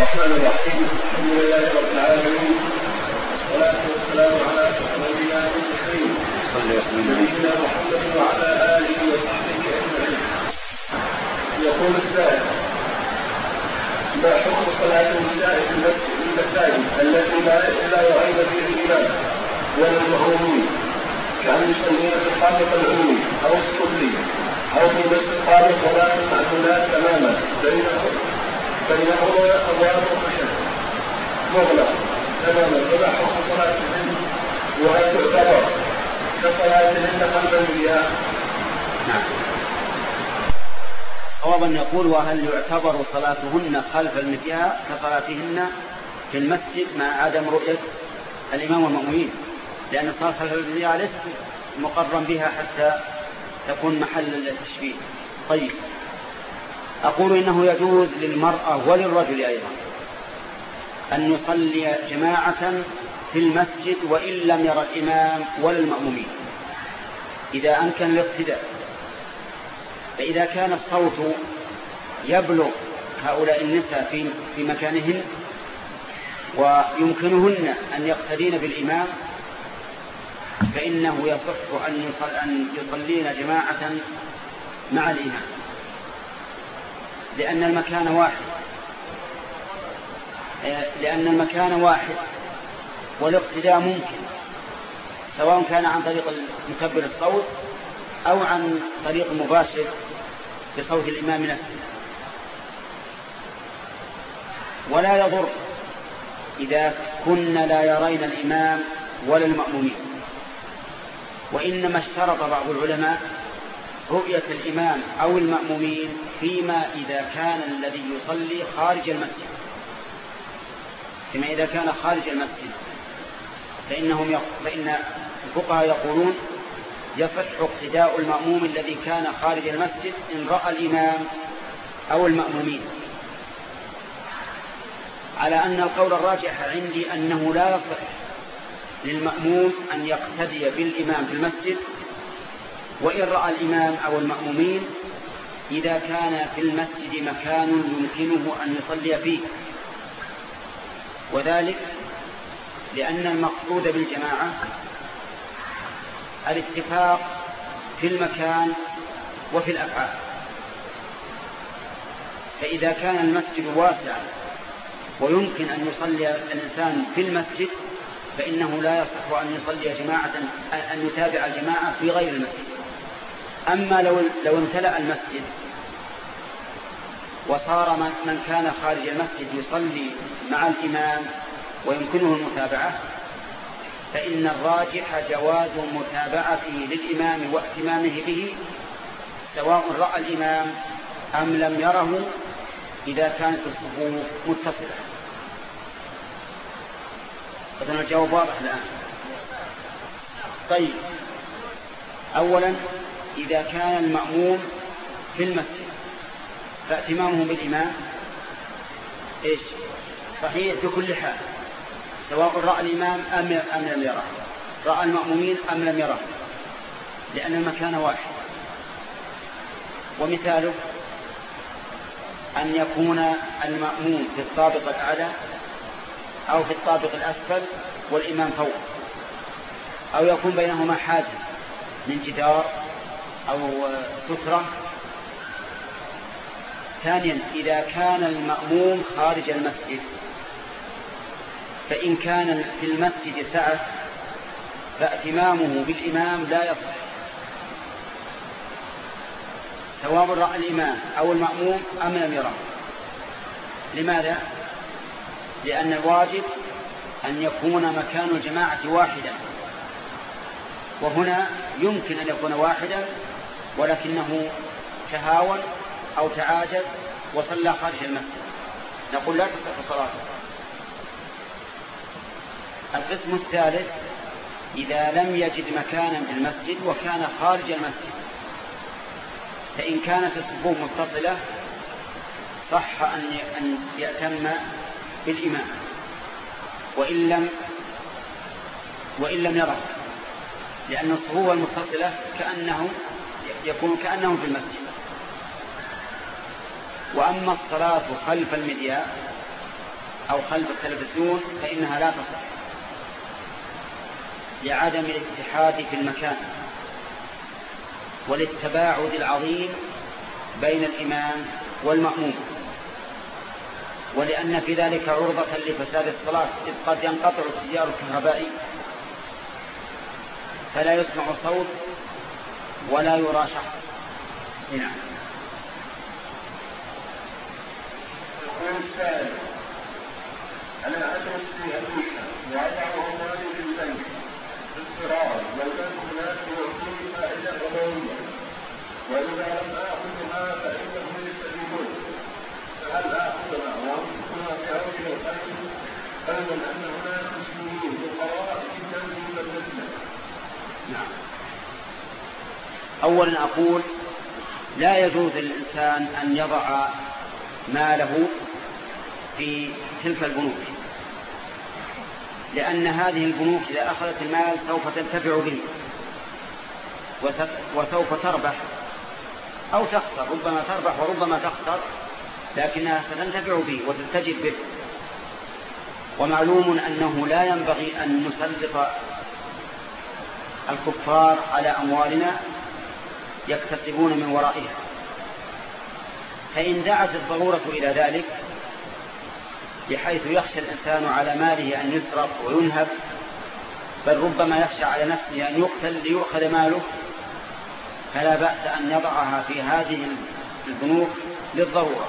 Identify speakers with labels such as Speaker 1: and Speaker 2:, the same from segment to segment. Speaker 1: الرحمن الرحيم الحمد لله رب العالمين والصلاة والسلام على سيدنا المرسلين نبينا محمد وعلى آله وصحبه أجمعين يقول السائل ما حكم صلاة النداء في المساجد التي لا يعين فيه الإمام ولا المأمومين كأن يسميها في الطابق العمومي أو الصلي أو في مسجد الطابق ولا المأكولات تماما بين بينهما أبواب تماما حكم تعتبر نعم
Speaker 2: صواب أن يقول وهل يعتبر صلاتهن خلف المكياه كصلاتهن في المسجد مع عدم رؤية الإمام والمؤمنين لأن الصلاة خلف المكياه ليست مقرا بها حتى تكون محل التشبيه طيب أقول إنه يجوز للمرأة وللرجل أيضا أن يصلي جماعة في المسجد وإن لم يرى الإمام ولا المأمومين إذا أمكن الاقتداء فإذا كان الصوت يبلغ هؤلاء النساء في, في مكانهن ويمكنهن أن يقتدين بالإمام فإنه يصح أن, أن يصلين جماعة مع الإمام لأن المكان واحد آه، لأن المكان واحد والاقتداء ممكن سواء كان عن طريق مكبر الصوت أو عن طريق مباشر بصوت الإمام نفسه ولا يضر إذا كنا لا يرين الإمام ولا المأمومين وإنما اشترط بعض العلماء رؤية الإمام أو المأمومين فيما إذا كان الذي يصلي خارج المسجد فيما إذا كان خارج المسجد فإنهم يق... فإن الفقهاء يقولون يصح اقتداء المأموم الذي كان خارج المسجد إن رأى الإمام أو المأمومين على أن القول الراجح عندي أنه لا يصح للمأموم أن يقتدي بالإمام في المسجد وإن رأى الإمام أو المأمومين إذا كان في المسجد مكان يمكنه أن يصلي فيه وذلك لأن المقصود بالجماعة الاتفاق في المكان وفي الأفعال فإذا كان المسجد واسعا ويمكن أن يصلي الإنسان في المسجد فإنه لا يصح أن يصلي جماعة أن يتابع الجماعة في غير المسجد أما لو لو امتلأ المسجد وصار من كان خارج المسجد يصلي مع الإمام ويمكنه المتابعة فإن الراجح جواز متابعته للإمام واهتمامه به سواء رأى الإمام أم لم يره إذا كانت الصفوف متصلة إذن الجواب واضح الآن طيب أولا إذا كان المأموم في المسجد فاتمامه بالإمام إيش صحيح بكل حال سواء رأى الإمام أم, أم لم يره رأى المأمومين أم لم يره لأن المكان واحد ومثاله أن يكون المأموم في الطابق الأعلى أو في الطابق الأسفل والإمام فوق أو يكون بينهما حاجز من جدار أو فترة ثانيا إذا كان المأموم خارج المسجد فإن كان في المسجد سعة فأتمامه بالإمام لا يصح سواء رأى الإمام أو المأموم أم لم يرى لماذا؟ لأن الواجب أن يكون مكان الجماعة واحدا وهنا يمكن أن يكون واحدا ولكنه تهاون أو تعاجز وصلى خارج المسجد نقول لا تصح صلاته القسم الثالث إذا لم يجد مكانا في المسجد وكان خارج المسجد فإن كانت الصفوف متصلة صح أن أن يأتم بالإمام وإن لم وإن لم يره لأن الصفوف المتصلة كأنهم يكون كأنهم في المسجد وأما الصلاة خلف المذياع أو خلف التلفزيون فإنها لا تصح لعدم الاتحاد في المكان وللتباعد العظيم بين الإمام والمأموم ولأن في ذلك عرضة لفساد الصلاة إذ قد ينقطع التيار الكهربائي فلا يسمع صوت ولا يرى شخص إيه نعم
Speaker 1: يقول السائل أنا أدرس في أمريكا وأضع أموالي في البنك باضطرار والبنك هناك يعطيني فائدة ربوية وإذا لم آخذها فإنهم يستجيبون فهل آخذها وأنفقها في أوجه الخير خير أن
Speaker 2: أولا أقول لا يجوز للإنسان أن يضع ماله في تلك البنوك لأن هذه البنوك إذا أخذت المال سوف تنتفع به وسوف تربح أو تخسر ربما تربح وربما تخسر لكنها ستنتفع به وتستجد به ومعلوم أنه لا ينبغي أن نسلط الكفار على أموالنا يكتسبون من ورائها فإن دعت الضرورة إلى ذلك بحيث يخشى الإنسان على ماله أن يسرق وينهب بل ربما يخشى على نفسه أن يقتل ليؤخذ ماله فلا بأس أن يضعها في هذه البنوك للضرورة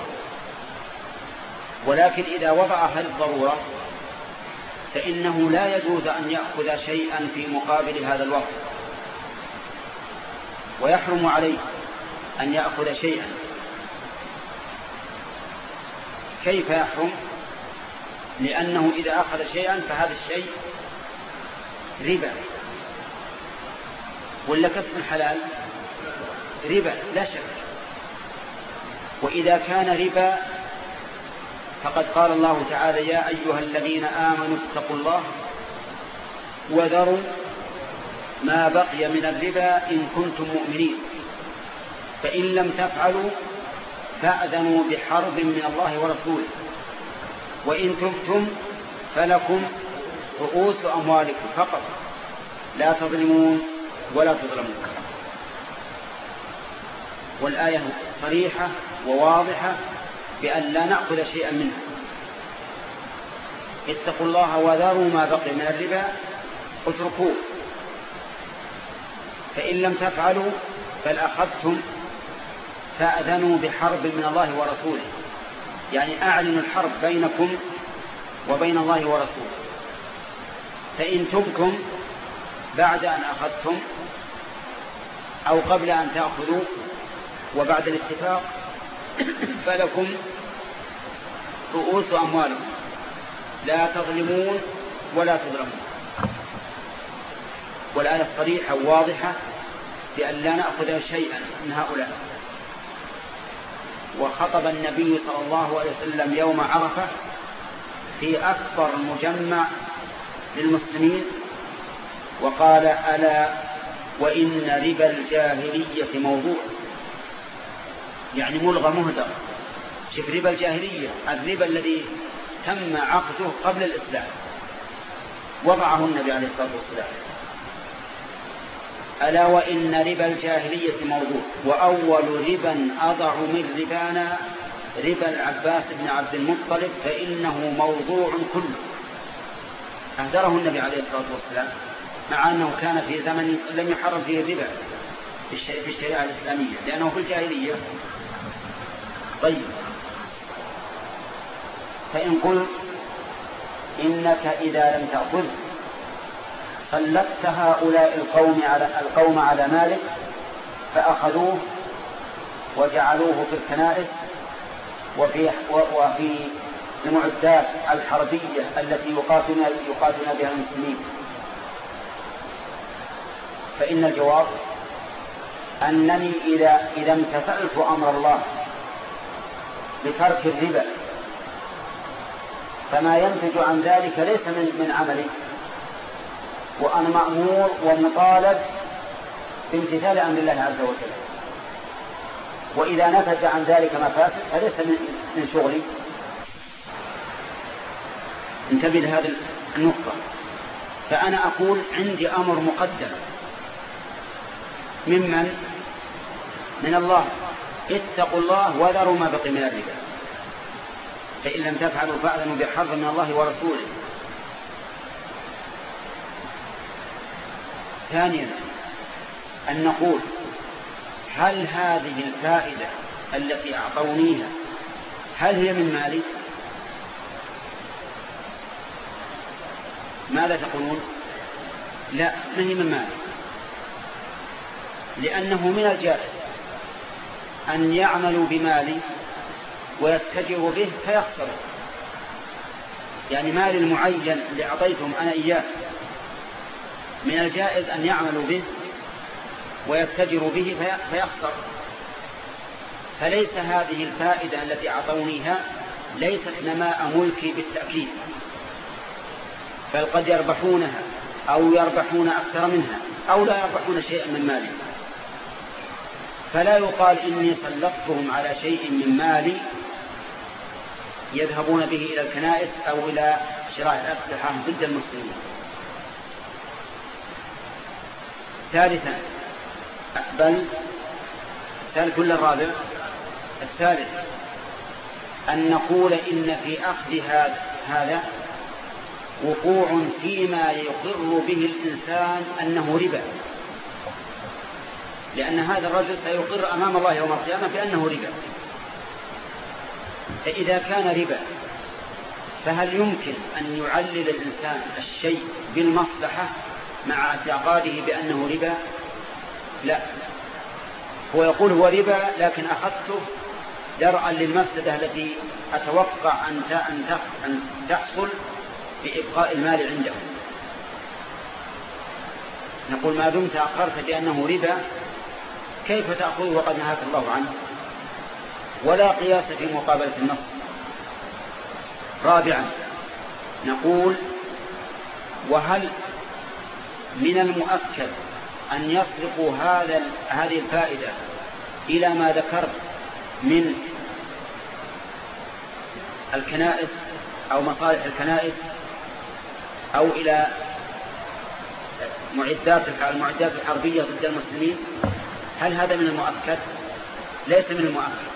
Speaker 2: ولكن إذا وضعها للضرورة فإنه لا يجوز أن يأخذ شيئا في مقابل هذا الوقت ويحرم عليه أن يأخذ شيئا كيف يحرم لأنه إذا أخذ شيئا فهذا الشيء ربا ولا كسب الحلال ربا لا شك وإذا كان ربا فقد قال الله تعالى يا أيها الذين آمنوا اتقوا الله وذروا ما بقي من الربا إن كنتم مؤمنين فإن لم تفعلوا فأذنوا بحرب من الله ورسوله وإن تبتم فلكم رؤوس أموالكم فقط لا تظلمون ولا تظلمون والآية صريحة وواضحة بأن لا نأخذ شيئا منها اتقوا الله وذروا ما بقي من الربا اتركوه فإن لم تفعلوا بل أخذتم فأذنوا بحرب من الله ورسوله يعني أعلنوا الحرب بينكم وبين الله ورسوله فإن تبكم بعد أن أخذتم أو قبل أن تأخذوا وبعد الاتفاق فلكم رؤوس أموالكم لا تظلمون ولا تظلمون والآلة صريحة واضحة بأن لا نأخذ شيئا من هؤلاء وخطب النبي صلى الله عليه وسلم يوم عرفة في أكبر مجمع للمسلمين وقال ألا وإن ربا الجاهلية موضوع يعني ملغى مهدر شف ربا الجاهلية الربا الذي تم عقده قبل الإسلام وضعه النبي عليه الصلاة والسلام ألا وإن ربا الجاهلية موضوع وأول ربا أضع من ربانا ربا العباس بن عبد المطلب فإنه موضوع كله أهدره النبي عليه الصلاة والسلام مع أنه كان في زمن لم يحرم فيه الربا في الشريعة الإسلامية لأنه في الجاهلية طيب فإن قلت إنك إذا لم تأخذ خلفت هؤلاء القوم على القوم على مالك فأخذوه وجعلوه في الكنائس وفي وفي المعدات الحربية التي يقاتلنا يقاتلنا بها المسلمين فإن الجواب أنني إذا إذا امتثلت أمر الله بترك الربا فما ينتج عن ذلك ليس من من عملي وأنا مأمور ومطالب بامتثال أمر الله عز وجل وإذا نفج عن ذلك مفاسد فليس من شغلي انتبه لهذه النقطة فأنا أقول عندي أمر مقدم ممن من الله اتقوا الله وذروا ما بقي من الربا فإن لم تفعلوا فأذنوا بحظ من الله ورسوله ثانيا أن نقول هل هذه الفائدة التي أعطونيها هل هي من مالي ماذا تقولون لا ما هي من مالي لأنه من الجائز أن يعملوا بمالي ويتجروا به فيخسروا يعني مال المعين اللي أعطيتهم أنا إياه من الجائز أن يعملوا به ويتجروا به فيخسر فليس هذه الفائدة التي أعطونيها ليست نماء ملكي بالتأكيد بل قد يربحونها أو يربحون أكثر منها أو لا يربحون شيئا من مالي فلا يقال إني سلطتهم على شيء من مالي يذهبون به إلى الكنائس أو إلى شراء الأسلحة ضد المسلمين ثالثا بل ثالث ولا الرابع الثالث أن نقول إن في أخذ هذا وقوع فيما يقر به الإنسان أنه ربا لأن هذا الرجل سيقر أمام الله يوم القيامة بأنه ربا فإذا كان ربا فهل يمكن أن يعلل الإنسان الشيء بالمصلحة مع اعتقاده بأنه ربا لا هو يقول هو ربا لكن أخذته درعا للمفسدة التي أتوقع أن تحصل بإبقاء المال عنده نقول ما دمت أقرت بأنه ربا كيف تأخذه وقد نهاك الله عنه ولا قياس في مقابلة النص رابعا نقول وهل من المؤكد أن يطلقوا هذا هذه الفائدة إلى ما ذكرت من الكنائس أو مصالح الكنائس أو إلى معدات المعدات الحربية ضد المسلمين هل هذا من المؤكد؟ ليس من المؤكد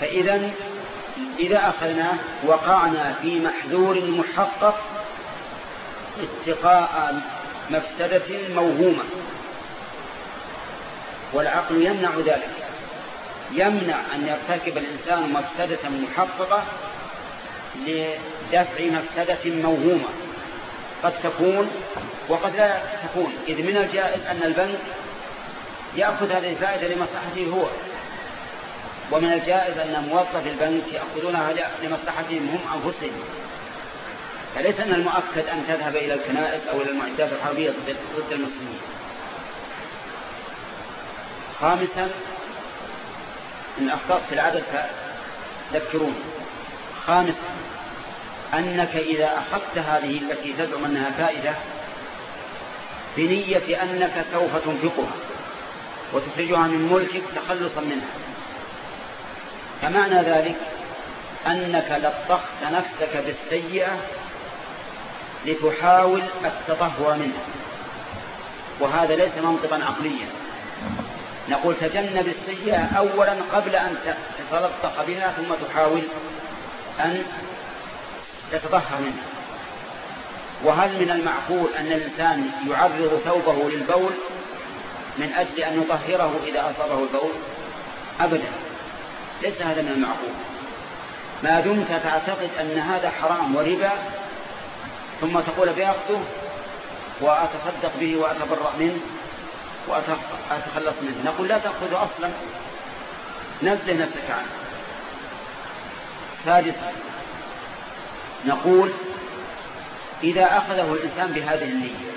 Speaker 2: فإذا إذا أخذناه وقعنا في محذور محقق اتقاء مفسدة موهومة والعقل يمنع ذلك يمنع أن يرتكب الإنسان مفسدة محققة لدفع مفسدة موهومة قد تكون وقد لا تكون إذ من الجائز أن البنك يأخذ هذه الفائدة لمصلحته هو ومن الجائز أن موظف البنك يأخذونها لمصلحتهم هم أنفسهم فليس أن المؤكد أن تذهب إلى الكنائس أو إلى المعدات الحربية ضد المسلمين خامسا إن أخطأت في العدد فذكروني خامسا أنك إذا أخذت هذه التي تزعم أنها فائدة بنية أنك سوف تنفقها وتخرجها من ملكك تخلصا منها فمعنى ذلك أنك لطخت نفسك بالسيئة لتحاول التطهر منه وهذا ليس منطقا عقليا نقول تجنب السيئة أولا قبل أن تتلطخ بها ثم تحاول أن تتطهر منها وهل من المعقول أن الإنسان يعرض ثوبه للبول من أجل أن يطهره إذا أصابه البول أبدا ليس هذا من المعقول ما دمت تعتقد أن هذا حرام وربا ثم تقول بأخذه وأتصدق به وأتبرأ منه وأتخلص منه نقول لا تأخذ أصلا نزل نفسك عنه ثالثا نقول إذا أخذه الإنسان بهذه النية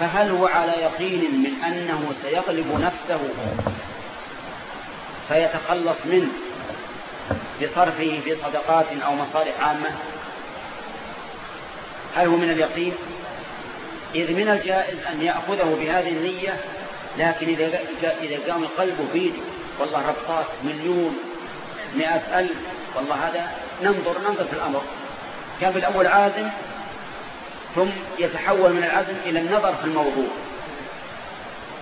Speaker 2: فهل هو على يقين من أنه سيغلب نفسه فيتخلص منه بصرفه في صدقات أو مصالح عامة هل هو من اليقين إذ من الجائز أن يأخذه بهذه النية لكن إذا قام قلبه بيده والله ربطات مليون مئة ألف والله هذا ننظر ننظر في الأمر كان في الأول عازم ثم يتحول من العزم إلى النظر في الموضوع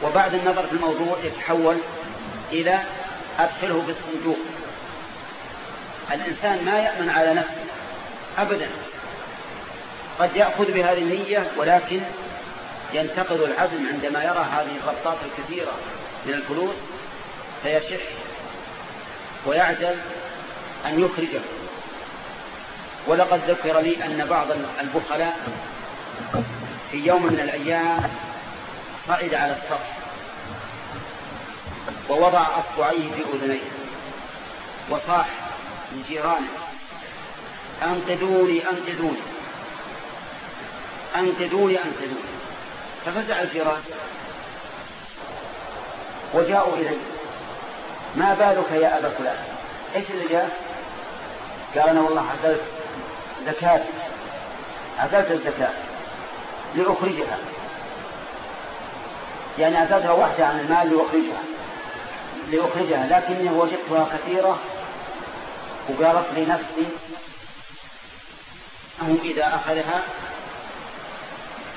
Speaker 2: وبعد النظر في الموضوع يتحول إلى أدخله في الصندوق الإنسان ما يأمن على نفسه أبدا قد يأخذ بهذه النية ولكن ينتقد العزم عندما يرى هذه الغطات الكثيرة من الفلوس فيشح ويعجل أن يخرجه ولقد ذكر لي أن بعض البخلاء في يوم من الأيام صعد على السطح ووضع أصبعيه في أذنيه وصاح لجيرانه أنقذوني أنقذوني أنقذوني أنقذوني ففزع الجيران وجاءوا إلي ما بالك يا أبا فلان إيش اللي جاء قال أنا والله عزلت زكاة عزلت الزكاة لأخرجها يعني عزلتها واحدة عن المال لأخرجها لأخرجها لكني وجدتها كثيرة وقالت لنفسي أنه إذا أخذها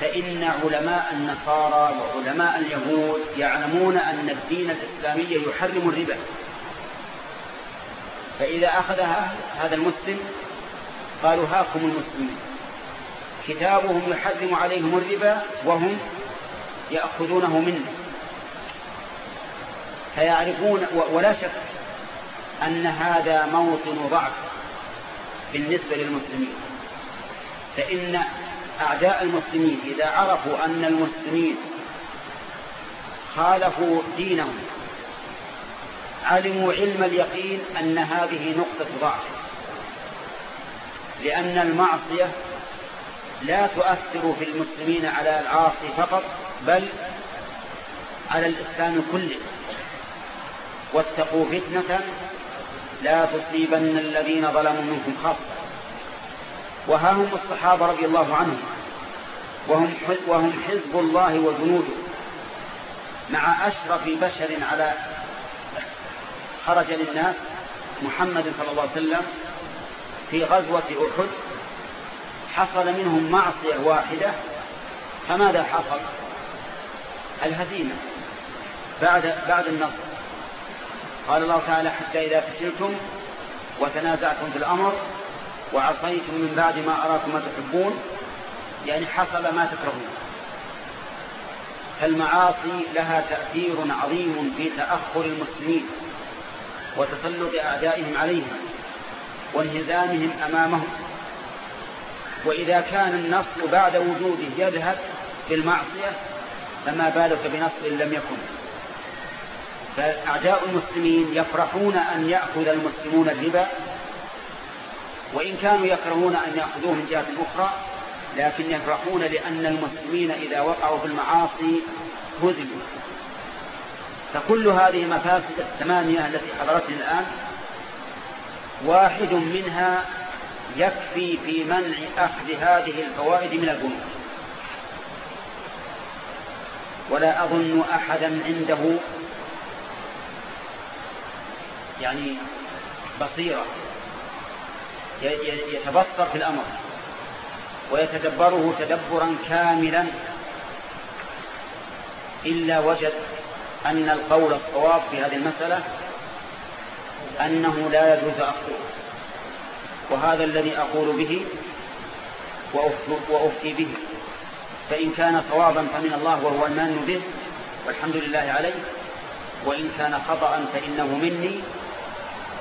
Speaker 2: فإن علماء النصارى وعلماء اليهود يعلمون أن الدين الإسلامي يحرم الربا فإذا أخذها هذا المسلم قالوا هاكم المسلمين كتابهم يحرم عليهم الربا وهم يأخذونه منه فيعرفون ولا شك أن هذا موطن ضعف بالنسبة للمسلمين فإن أعداء المسلمين إذا عرفوا أن المسلمين خالفوا دينهم علموا علم اليقين أن هذه نقطة ضعف لأن المعصية لا تؤثر في المسلمين على العاصي فقط بل على الإسلام كله واتقوا فتنة لا تصيبن الذين ظلموا منكم خاصة وها هم الصحابة رضي الله عنهم وهم وهم حزب الله وجنوده مع أشرف بشر على خرج للناس محمد صلى الله عليه وسلم في غزوة أحد حصل منهم معصية واحدة فماذا حصل الهزيمة بعد, بعد النصر قال الله تعالى حتى إذا فشلتم وتنازعتم في الأمر وعصيتم من بعد ما أراكم ما تحبون يعني حصل ما تكرهون فالمعاصي لها تأثير عظيم في تأخر المسلمين وتسلط أعدائهم عليهم وانهزامهم أمامهم وإذا كان النصر بعد وجوده يذهب بالمعصية فما بالك بنصر لم يكن فأعداء المسلمين يفرحون أن يأخذ المسلمون الربا وإن كانوا يكرهون أن يأخذوه من جهة أخرى لكن يفرحون لأن المسلمين إذا وقعوا في المعاصي هزموا فكل هذه المفاسد الثمانية التي حضرتني الآن واحد منها يكفي في منع أخذ هذه الفوائد من البنوك ولا أظن أحدا عنده يعني بصيره يتبصر في الأمر ويتدبره تدبرا كاملا إلا وجد أن القول الصواب في هذه المسألة أنه لا يجوز أخذه وهذا الذي أقول به وأفتي به فإن كان صوابا فمن الله وهو المان به والحمد لله عليه وإن كان خطأ فإنه مني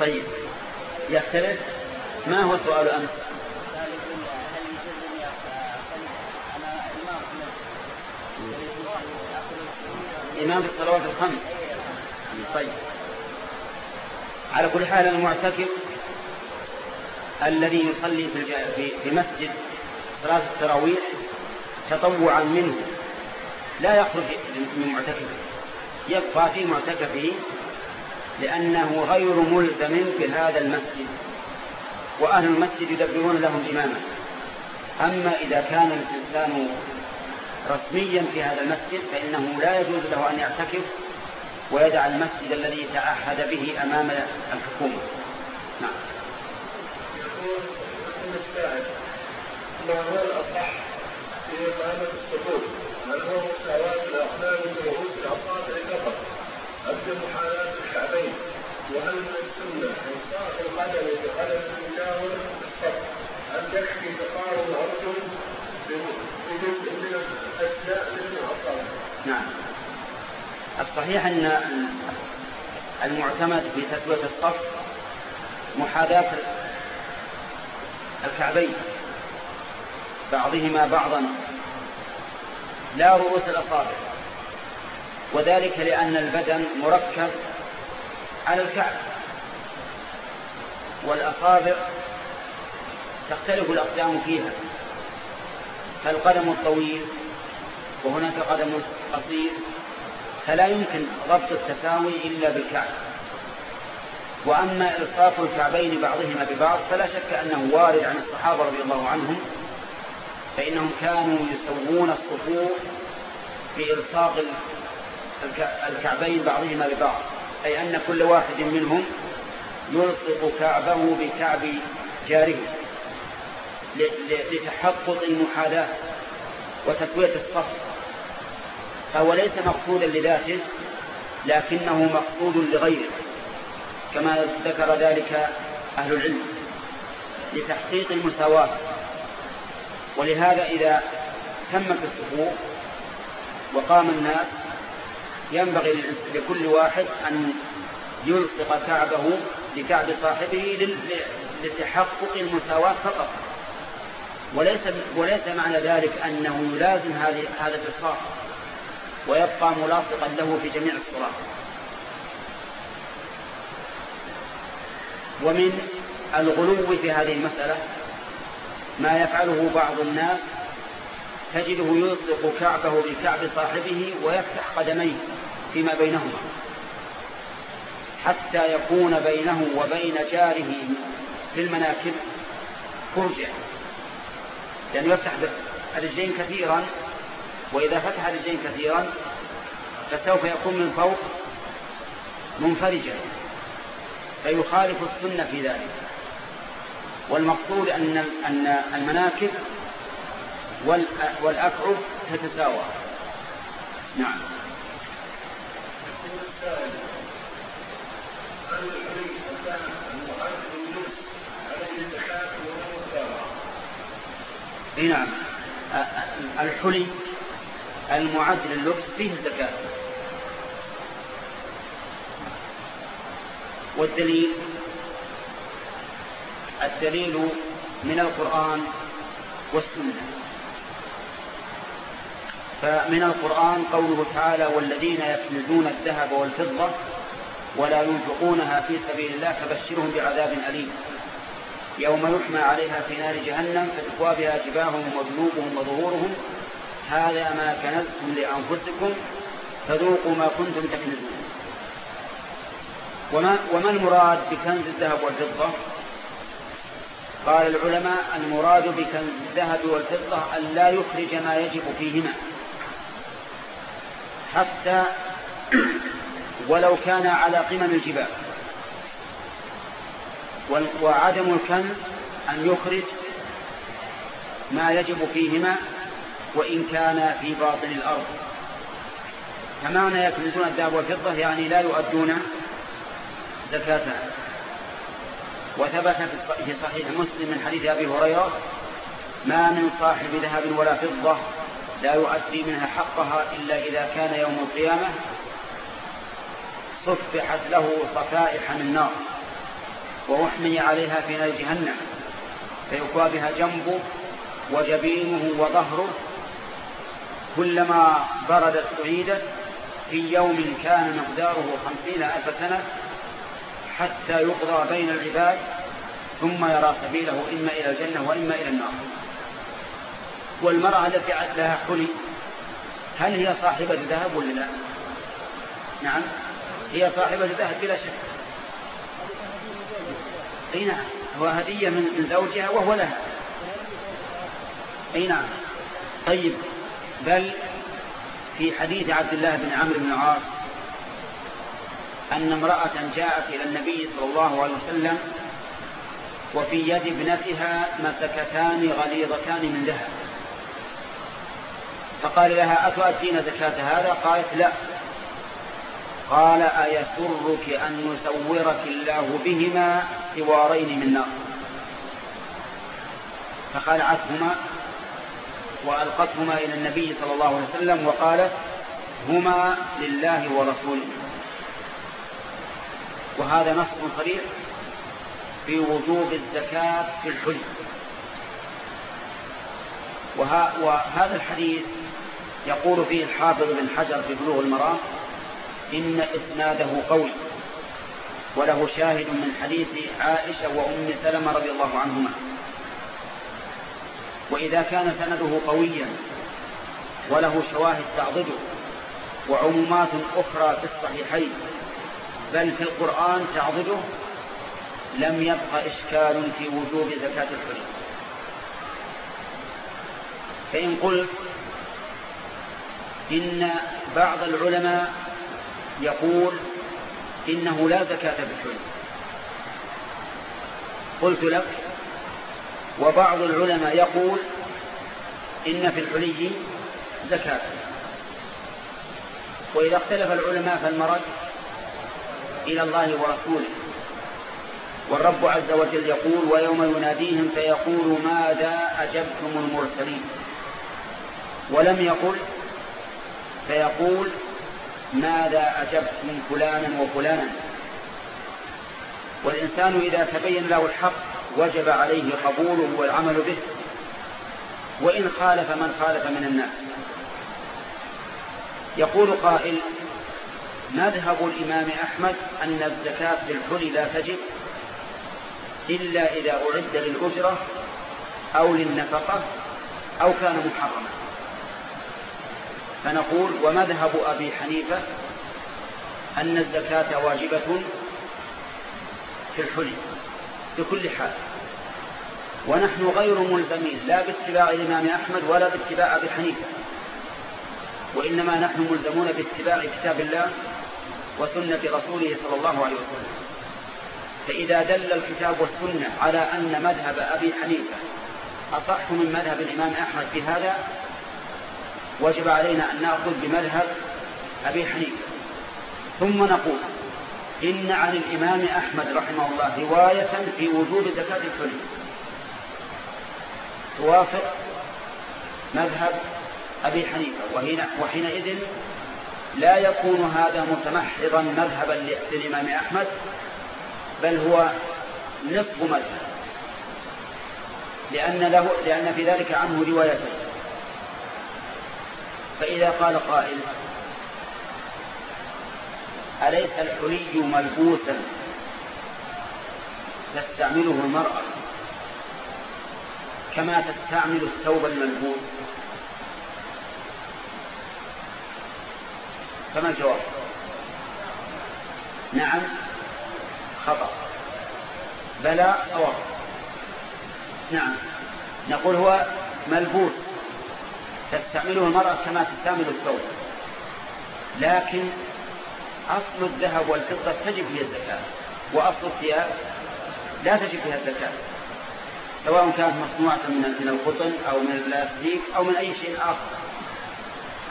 Speaker 1: طيب يختلف ما هو سؤال أمس إمام الصلوات الخمس طيب
Speaker 2: على كل حال المعتكف الذي يصلي في مسجد صلاة التراويح تطوعا منه لا يخرج من معتكفه يبقى في معتكفه لأنه غير ملزم في هذا المسجد وأهل المسجد يدبرون لهم إماما أما إذا كان الإنسان رسميا في هذا المسجد فإنه لا يجوز له أن يعتكف ويدع المسجد الذي تعهد به أمام الحكومة نعم
Speaker 1: يقول ما هو الأصح في إقامة السجود؟ هل هو مساواة الأقلام والرؤوس الأصابع فقط؟ أبدأ محاذاة الكعبين وهل من السنة إنصاف القدم بقدم يساوي الصف أن يكفي تقارب الأرجل بجزء من الأجزاء من الأصابع
Speaker 2: نعم الصحيح أن المعتمد في تسوية الصف محاذاة الكعبين بعضهما بعضا لا رؤوس الأصابع وذلك لأن البدن مركب على الكعب والأصابع تختلف الأقدام فيها فالقدم الطويل وهناك قدم قصير فلا يمكن ضبط التساوي إلا بالكعب وأما إلصاق الكعبين بعضهما ببعض فلا شك أنه وارد عن الصحابة رضي الله عنهم فإنهم كانوا يسوون الصفوف بإلصاق الكعبين بعضهما لبعض أي أن كل واحد منهم يلصق كعبه بكعب جاره لتحقق المحاذاة وتسوية الصف فهو ليس مقصودا لذاته لكنه مقصود لغيره كما ذكر ذلك أهل العلم لتحقيق المساواة ولهذا إذا تمت الصفوف وقام الناس ينبغي لكل واحد أن يلصق كعبه لكعب صاحبه لتحقق المساواة فقط وليس, وليس معنى ذلك أنه يلازم هذا الإصلاح ويبقى ملاصقا له في جميع الصلاة ومن الغلو في هذه المسألة ما يفعله بعض الناس تجده يطلق كعبه بكعب صاحبه ويفتح قدميه فيما بينهما حتى يكون بينه وبين جاره في المناكب فرجع يعني يفتح الرجلين كثيرا وإذا فتح الرجلين كثيرا فسوف يكون من فوق منفرجا فيخالف السنة في ذلك والمقصود أن أن المناكب والأكعب تتساوى نعم اي نعم الحلي المعد للبس فيه الزكاة والدليل الدليل من القرآن والسنة فمن القرآن قوله تعالى والذين يكنزون الذهب والفضة ولا ينفقونها في سبيل الله فبشرهم بعذاب أليم يوم يحمى عليها في نار جهنم فتقوى بها جباههم وذنوبهم وظهورهم هذا ما كنزتم لأنفسكم فذوقوا ما كنتم تكنزون وما, وما المراد بكنز الذهب والفضة قال العلماء المراد بكنز الذهب والفضة أن لا يخرج ما يجب فيهما حتى ولو كان على قمم الجبال وعدم الكنز أن يخرج ما يجب فيهما وإن كان في باطن الأرض كمعنى يكنزون الذهب والفضة يعني لا يؤدون زكاتها وثبت في صحيح مسلم من حديث أبي هريرة ما من صاحب ذهب ولا فضة لا يؤدي منها حقها إلا إذا كان يوم القيامة صفحت له صفائح من نار وأحمي عليها في نار جهنم فيقوى بها جنبه وجبينه وظهره كلما بردت أعيدت في يوم كان مقداره خمسين ألف سنة حتى يقضى بين العباد ثم يرى سبيله إما إلى الجنة وإما إلى النار والمرأة التي لها حلي هل هي صاحبة ذهب ولا لا نعم هي صاحبة ذهب بلا شك اي نعم هو هدية من زوجها وهو لها اي نعم طيب بل في حديث عبد الله بن عمرو بن العاص أن امرأة جاءت إلى النبي صلى الله عليه وسلم وفي يد ابنتها مسكتان غليظتان من ذهب فقال لها أتؤدين زكاة هذا قالت لا قال أيسرك أن يسورك الله بهما سوارين من نار فخلعتهما وألقتهما إلى النبي صلى الله عليه وسلم وقالت هما لله ورسوله وهذا نص صريح في وجوب الزكاة في الحج وهذا الحديث يقول فيه الحافظ بن حجر في بلوغ المرام إن إسناده قوي وله شاهد من حديث عائشة وأم سلمة رضي الله عنهما وإذا كان سنده قويا وله شواهد تعضده وعمومات أخرى في الصحيحين بل في القرآن تعضده لم يبق إشكال في وجوب زكاة الحج فإن قلت إن بعض العلماء يقول إنه لا زكاة الحلي قلت لك وبعض العلماء يقول إن في الحلي زكاة وإذا اختلف العلماء فالمرد إلى الله ورسوله والرب عز وجل يقول ويوم يناديهم فيقول ماذا أجبتم المرسلين ولم يقل فيقول ماذا أجبتم فلانا وفلانا والإنسان إذا تبين له الحق وجب عليه قبوله والعمل به وإن خالف من خالف من الناس يقول قائل مذهب الإمام أحمد أن الزكاة في الحل لا تجب إلا إذا أعد للأجرة أو للنفقة أو كان محرما فنقول ومذهب أبي حنيفة أن الزكاة واجبة في الحلي في كل حال ونحن غير ملزمين لا باتباع الإمام أحمد ولا باتباع أبي حنيفة وإنما نحن ملزمون باتباع كتاب الله وسنة رسوله صلى الله عليه وسلم فإذا دل الكتاب والسنة على أن مذهب أبي حنيفة أصح من مذهب الإمام أحمد في هذا وجب علينا أن نأخذ بمذهب أبي حنيفة ثم نقول إن عن الإمام أحمد رحمه الله رواية في وجود زكاة الحلي توافق مذهب أبي حنيفة وحينئذ لا يكون هذا متمحضا مذهبا للإمام أحمد بل هو نصف مذهب لأن, له لأن في ذلك عنه روايتين فإذا قال قائل أليس الحلي ملبوسا تستعمله المرأة كما تستعمل الثوب الملبوس فما الجواب نعم خطأ بلى أو نعم نقول هو ملبوس تستعمله المرأة كما تستعمل الثوب لكن أصل الذهب والفضة تجب فيها الزكاة وأصل الثياب لا تجب فيها الزكاة سواء كانت مصنوعة من القطن أو من البلاستيك أو من أي شيء آخر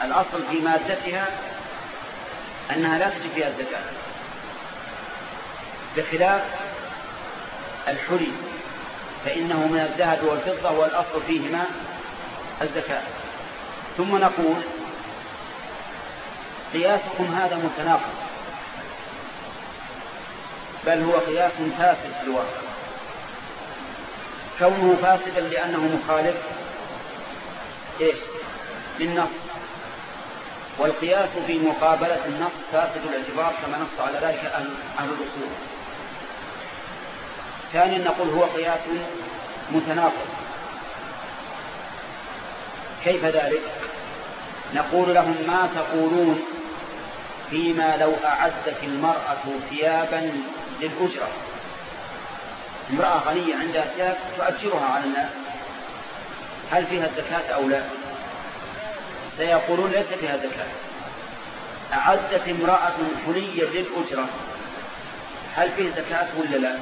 Speaker 2: الأصل في مادتها أنها لا تجب فيها الزكاة بخلاف الحلي فإنه من الذهب والفضة والأصل فيهما الزكاة ثم نقول قياسكم هذا متناقض بل هو قياس فاسد في الواقع كونه فاسدا لأنه مخالف إيش للنص والقياس في مقابلة النص فاسد الاعتبار كما نص على ذلك أهل الأصول ثانيا نقول هو قياس متناقض كيف ذلك نقول لهم ما تقولون فيما لو أعدت المرأة ثيابا للأجرة امرأة غنية عندها ثياب تؤجرها على الناس هل فيها الزكاة أو لا سيقولون ليس فيها زكاة أعدت امرأة حلية للأجرة هل فيه زكاة ولا لا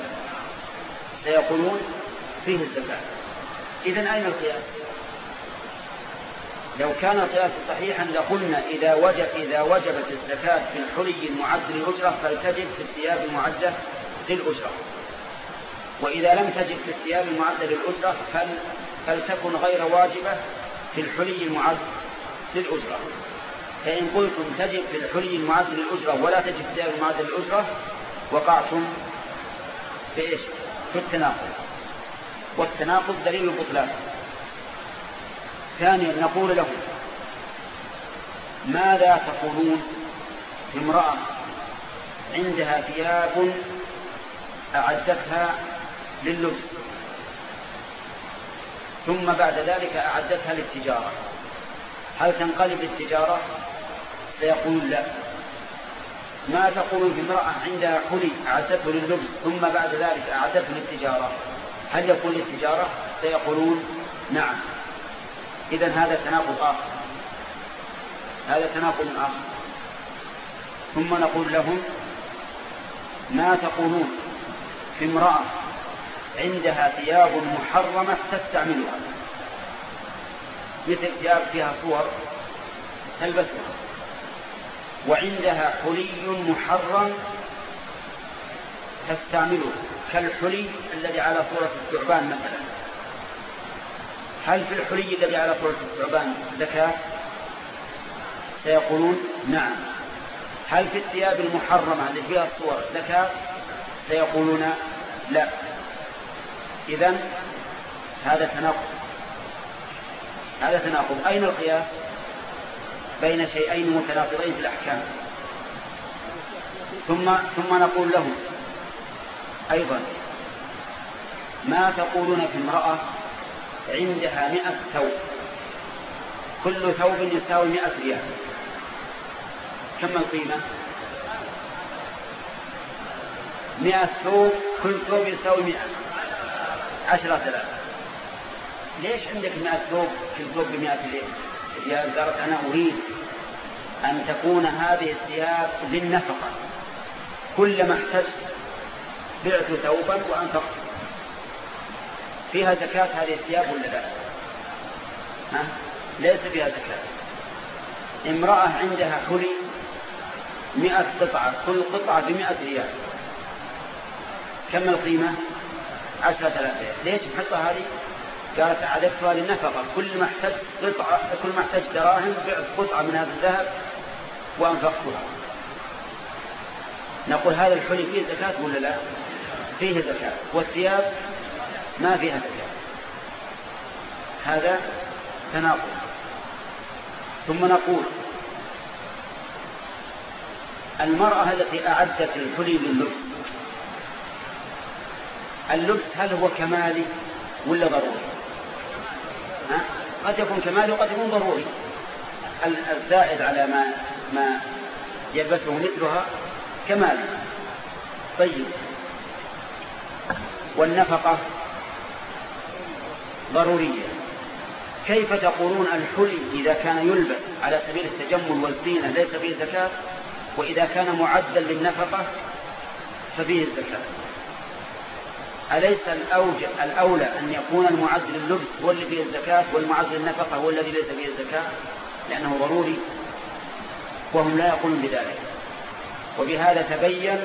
Speaker 2: سيقولون فيه الزكاة إذن أين القياس لو كان القياس صحيحا لقلنا إذا وجب إذا وجبت الزكاة في الحلي المعد للأجرة فلتجب في الثياب المعدة للأجرة وإذا لم تجب في الثياب المعدة للأجرة فل فلتكن غير واجبة في الحلي المعد للأجرة فإن قلتم تجب في الحلي المعد للأجرة ولا تجب في الثياب المعد للأجرة وقعتم في إيش؟ في التناقض والتناقض دليل البطلان ثانيا نقول له ماذا تقولون في امرأة عندها ثياب أعدتها لللبس ثم بعد ذلك أعدتها للتجارة هل تنقلب للتجارة فيقول لا ما تقول في امرأة عندها حلي أعدته لللبس ثم بعد ذلك أعدته للتجارة هل يقول للتجارة سيقولون نعم إذا هذا تناقض آخر هذا تناقض آخر ثم نقول لهم ما تقولون في امرأة عندها ثياب محرمة تستعملها مثل ثياب فيها صور تلبسها وعندها حلي محرم تستعمله كالحلي الذي على صورة الثعبان مثلا هل في الحلي الذي على الثعبان زكاة سيقولون نعم هل في الثياب المحرمة اللي فيها الصور زكاة سيقولون لا إذا هذا تناقض هذا تناقض أين القياس بين شيئين متناقضين في الأحكام ثم ثم نقول لهم أيضا ما تقولون في امرأة عندها مئة ثوب كل ثوب يساوي مئة ريال كم القيمة مئة ثوب كل ثوب يساوي مئة عشرة ثلاثة ليش عندك مئة ثوب كل ثوب بمئة ريال قالت أنا أريد أن تكون هذه الثياب للنفقة كلما احتجت بعت ثوبا وأنفقت فيها زكاة هذه الثياب ولا لا ها؟ ليس فيها زكاة امرأة عندها حلي مئة قطعة كل قطعة بمئة ريال كم القيمة عشرة آلاف ريال ليش نحطها هذه قالت عدفها للنفقة كل ما احتجت قطعة كل ما احتجت دراهم بعت قطعة من هذا الذهب وأنفقتها نقول هذا الحلي فيه زكاة ولا لا فيه زكاة والثياب ما فيها زكاة هذا تناقض ثم نقول المرأة التي أعدت الحلي لللبس اللبس هل هو كمالي ولا ضروري ها؟ قد يكون كمالي وقد يكون ضروري الزائد على ما ما يلبسه مثلها كمالي طيب والنفقة ضرورية كيف تقولون الحلي إذا كان يلبس على سبيل التجمل والزينة ليس فيه زكاة وإذا كان معدا للنفقة ففيه الزكاة أليس الأولى أن يكون المعدل اللبس هو اللي فيه الزكاة والمعدل للنفقة هو الذي ليس فيه الزكاة لأنه ضروري وهم لا يقولون بذلك وبهذا تبين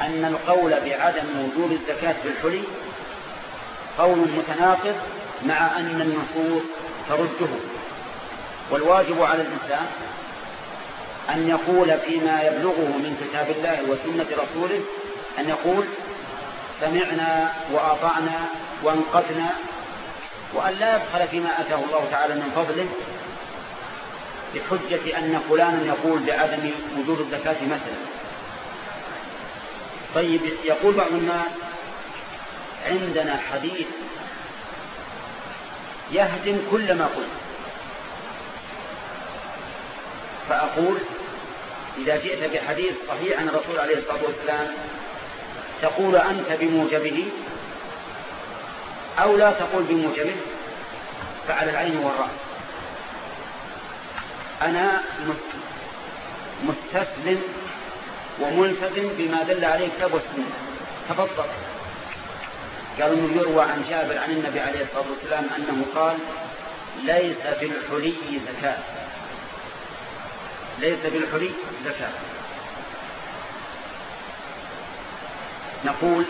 Speaker 2: أن القول بعدم وجود الزكاة بالحلي قول متناقض مع أن النصوص ترده والواجب على الإنسان أن يقول فيما يبلغه من كتاب الله وسنة رسوله أن يقول سمعنا وأطعنا وانقذنا وأن لا يبخل فيما أتاه الله تعالى من فضله بحجة أن فلانا يقول بعدم وجود الزكاة مثلا طيب يقول بعض الناس عندنا حديث يهدم كل ما قلت فأقول إذا جئت بحديث صحيح عن الرسول عليه الصلاة والسلام تقول أنت بموجبه أو لا تقول بموجبه فعلى العين والرأس أنا مستسلم وملتزم بما دل عليه كتاب السنه تفضل قال انه يروى عن جابر عن النبي عليه الصلاه والسلام انه قال ليس في الحلي زكاه ليس في الحلي زكاة نقول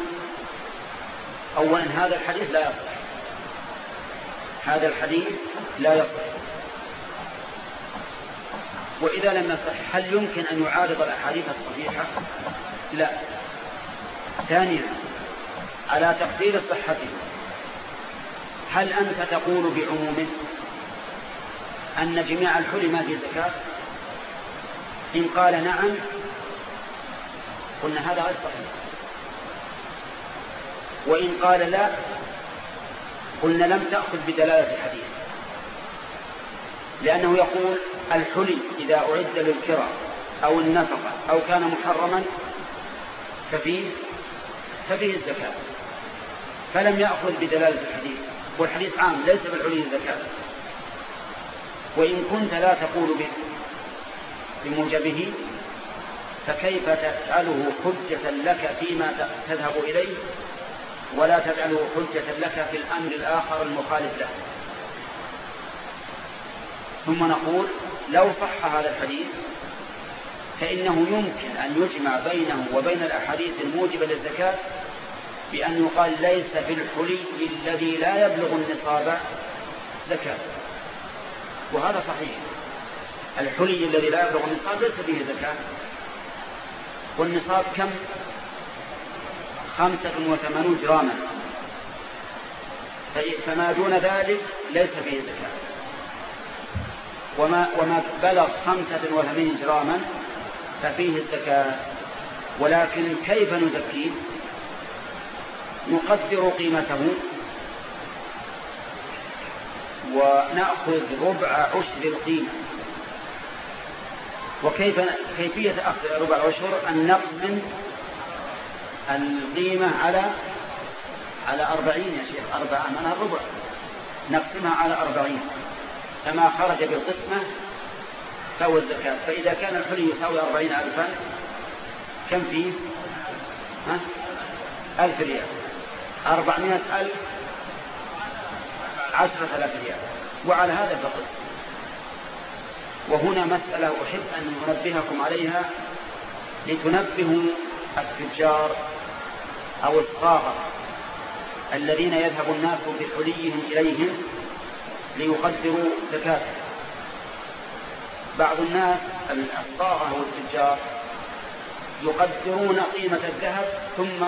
Speaker 2: أولا هذا الحديث لا يصح هذا الحديث لا يصح وإذا لم يصح هل يمكن أن يعارض الأحاديث الصحيحة لا ثانيا على تقدير صحته هل أنت تقول بعمومه أن جميع الحلي ما فيه زكاة إن قال نعم قلنا هذا غير صحيح وإن قال لا قلنا لم تأخذ بدلالة الحديث لأنه يقول الحلي إذا أعد للكرة أو النفقة أو كان محرما ففيه ففيه الزكاة فلم يأخذ بدلالة الحديث والحديث عام ليس بالعلي الذكاء وإن كنت لا تقول به بموجبه فكيف تجعله حجة لك فيما تذهب إليه ولا تجعله حجة لك في الأمر الآخر المخالف له ثم نقول لو صح هذا الحديث فإنه يمكن أن يجمع بينه وبين الأحاديث الموجبة للزكاة بأن يقال ليس في الحلي الذي لا يبلغ النصاب زكاة وهذا صحيح الحلي الذي لا يبلغ النصاب ليس فيه زكاة والنصاب كم خمسة وثمانون جراما فما دون ذلك ليس فيه زكاة وما, وما بلغ خمسة وثمانين جراما ففيه الزكاة ولكن كيف نزكيه نقدر قيمته ونأخذ ربع عشر القيمة وكيف كيفية أخذ ربع عشر أن نقسم القيمة على على أربعين يا شيخ أربعة من ربع نقسمها على أربعين كما خرج بالقسمة فهو الزكاة فإذا كان الحلي يساوي أربعين ألفا كم فيه ها؟ ألف ريال أربعمائة ألف عشرة آلاف ريال وعلى هذا فقط وهنا مسألة أحب أن أنبهكم عليها لتنبهوا التجار أو الصغار الذين يذهب الناس بحليهم إليهم ليقدروا زكاته بعض الناس الصاغة والتجار يقدرون قيمة الذهب ثم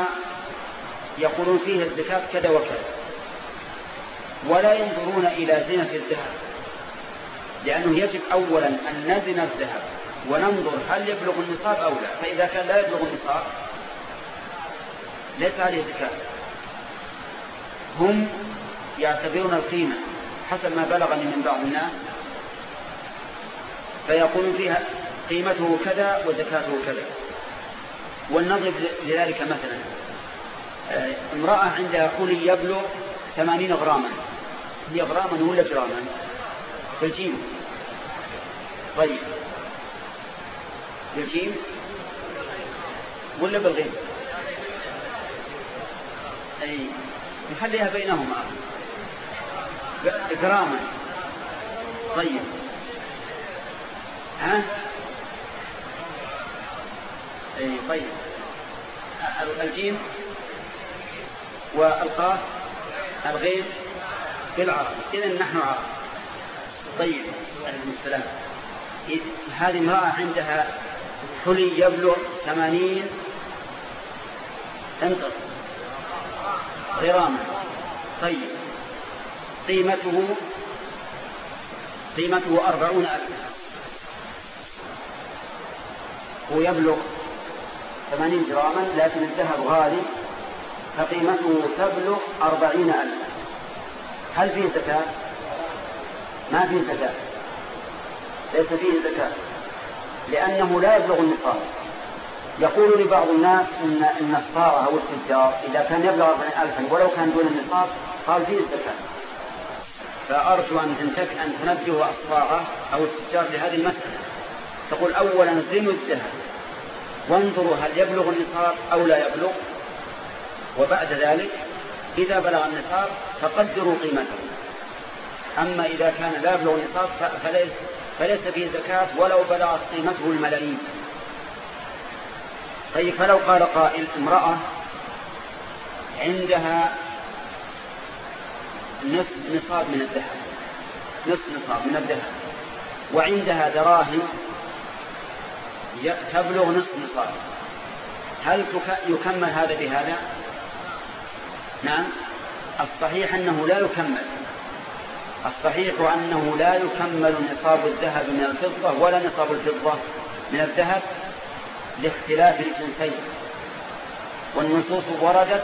Speaker 2: يقولون فيه الزكاة كذا وكذا ولا ينظرون إلى زنة الذهب لأنه يجب أولا أن نزن الذهب وننظر هل يبلغ النصاب أو لا فإذا كان لا يبلغ النصاب ليس عليه زكاة هم يعتبرون القيمة حسب ما بلغني من بعض الناس فيقول فيها قيمته كذا وزكاته كذا ولنضرب لذلك مثلا امرأة عندها حلي يبلغ ثمانين غراما هي غراما ولا جراما بالجيم طيب بالجيم ولا بالغين أي نخليها بينهما جراما طيب ها أي طيب الجيم والقاف الغير بالعربي إذا نحن عرب طيب عليكم السلام هذه امرأة عندها حلي يبلغ ثمانين انقص غراما طيب قيمته قيمته أربعون ألف هو يبلغ ثمانين جراما لكن الذهب غالي فقيمته تبلغ أربعين ألفا هل فيه زكاة؟ ما فيه زكاة ليس فيه زكاة لأنه لا يبلغ النصاب يقول لبعض الناس إن, إن الصارة أو التجار إذا كان يبلغ ألفا ولو كان دون النصاب قال فيه زكاة فأرجو أن تنتك أن تنبه الصارة أو التجار لهذه المسألة تقول أولا زنوا الذهب وانظروا هل يبلغ النصاب أو لا يبلغ وبعد ذلك إذا بلغ النصاب فقدروا قيمته أما إذا كان لا يبلغ النصاب فليس, فليس فيه زكاة ولو بلغت قيمته الملايين طيب فلو قال قائل امرأة عندها نصف نصاب من الذهب نصف نصاب من الذهب وعندها دراهم تبلغ نصف نصاب هل يكمل هذا بهذا نعم الصحيح أنه لا يكمل الصحيح أنه لا يكمل نصاب الذهب من الفضة ولا نصاب الفضة من الذهب لاختلاف الجنسين والنصوص وردت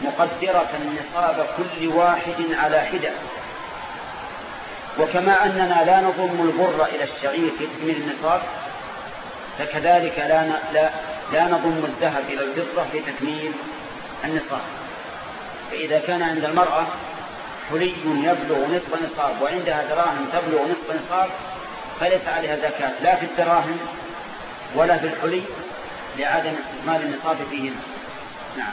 Speaker 2: مقدرة نصاب كل واحد على حدة وكما أننا لا نضم البر إلى الشعير في تكميل النصاب فكذلك لا, لا, لا نضم الذهب إلى الفضة في تكميل النصاب فإذا كان عند المرأة حلي يبلغ نصف نصاب وعندها دراهم تبلغ نصف نصاب فليس عليها زكاة لا في الدراهم ولا في الحلي لعدم استثمار النصاب فيهما نعم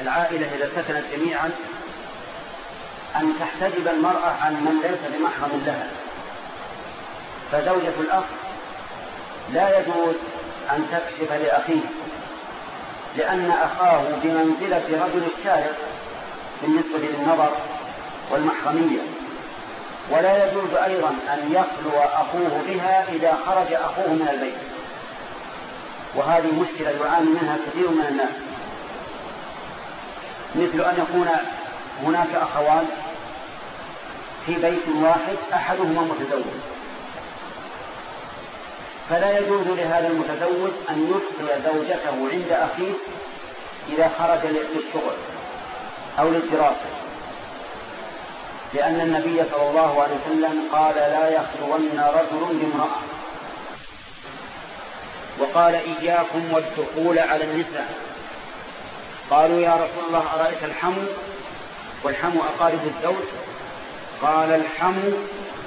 Speaker 2: العائلة إذا سكنت جميعا أن تحتجب المرأة عن من ليس بمحرم لها فزوجة الأخ لا يجوز أن تكشف لأخيه لأن أخاه بمنزلة رجل الشارع بالنسبة للنظر والمحرمية ولا يجوز أيضا أن يخلو أخوه بها إذا خرج أخوه من البيت وهذه مشكلة يعاني منها كثير من الناس مثل أن يكون هناك أخوان في بيت واحد أحدهما متزوج فلا يجوز لهذا المتزوج أن يبقي زوجته عند أخيه إذا خرج للشغل أو للدراسة لأن النبي صلى الله عليه وسلم قال لا يخلون رجل بامرأة وقال إياكم والدخول على النساء قالوا يا رسول الله أرأيت الحمو والحمو أقارب الزوج قال الحمو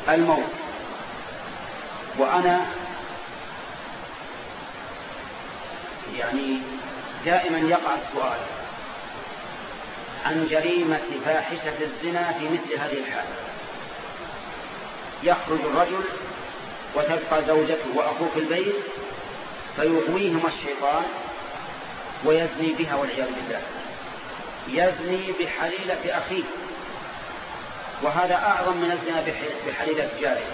Speaker 2: الموت وأنا يعني دائما يقع السؤال عن جريمة فاحشة الزنا في مثل هذه الحالة يخرج الرجل وتبقى زوجته وأخوه في البيت فيغويهما الشيطان ويزني بها والعياذ بالله يزني بحليلة أخيه وهذا أعظم من الزنا بحليلة جاره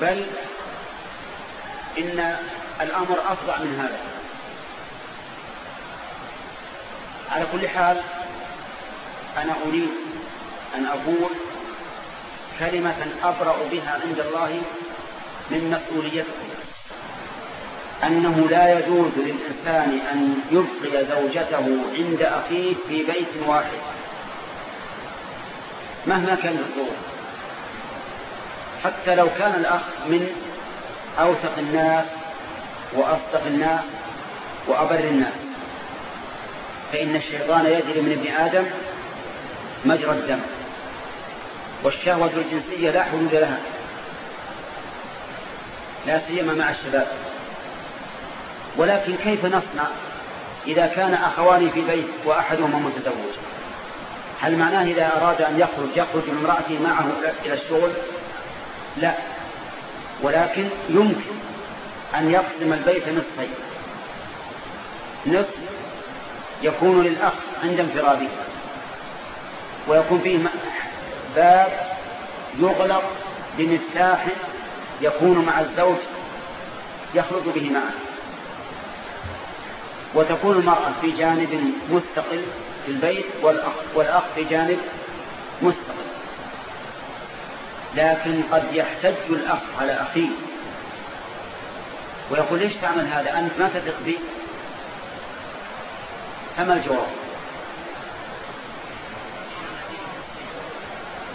Speaker 2: بل إن الأمر أفظع من هذا على كل حال أنا أريد أن أقول كلمة أبرأ بها عند الله من مسؤوليتكم أنه لا يجوز للإنسان أن يبقي زوجته عند أخيه في بيت واحد مهما كان الظروف حتى لو كان الأخ من أوثق الناس وأصدق الناس وأبر الناس فإن الشيطان يجري من ابن آدم مجرى الدم والشهوة الجنسية لا حدود لها لا سيما مع الشباب ولكن كيف نصنع إذا كان أخوان في بيت وأحدهما متزوج هل معناه إذا أراد أن يخرج يخرج من رأتي معه إلى الشغل لا ولكن يمكن أن يقسم البيت نصفين نصف يكون للأخ عند انفراده ويكون فيه باب يغلق بمفتاح يكون مع الزوج يخرج به معه وتكون المرأة في جانب مستقل في البيت والأخ, والأخ في جانب مستقل لكن قد يحتج الأخ على أخيه ويقول ليش تعمل هذا أنت ما تثق بي فما الجواب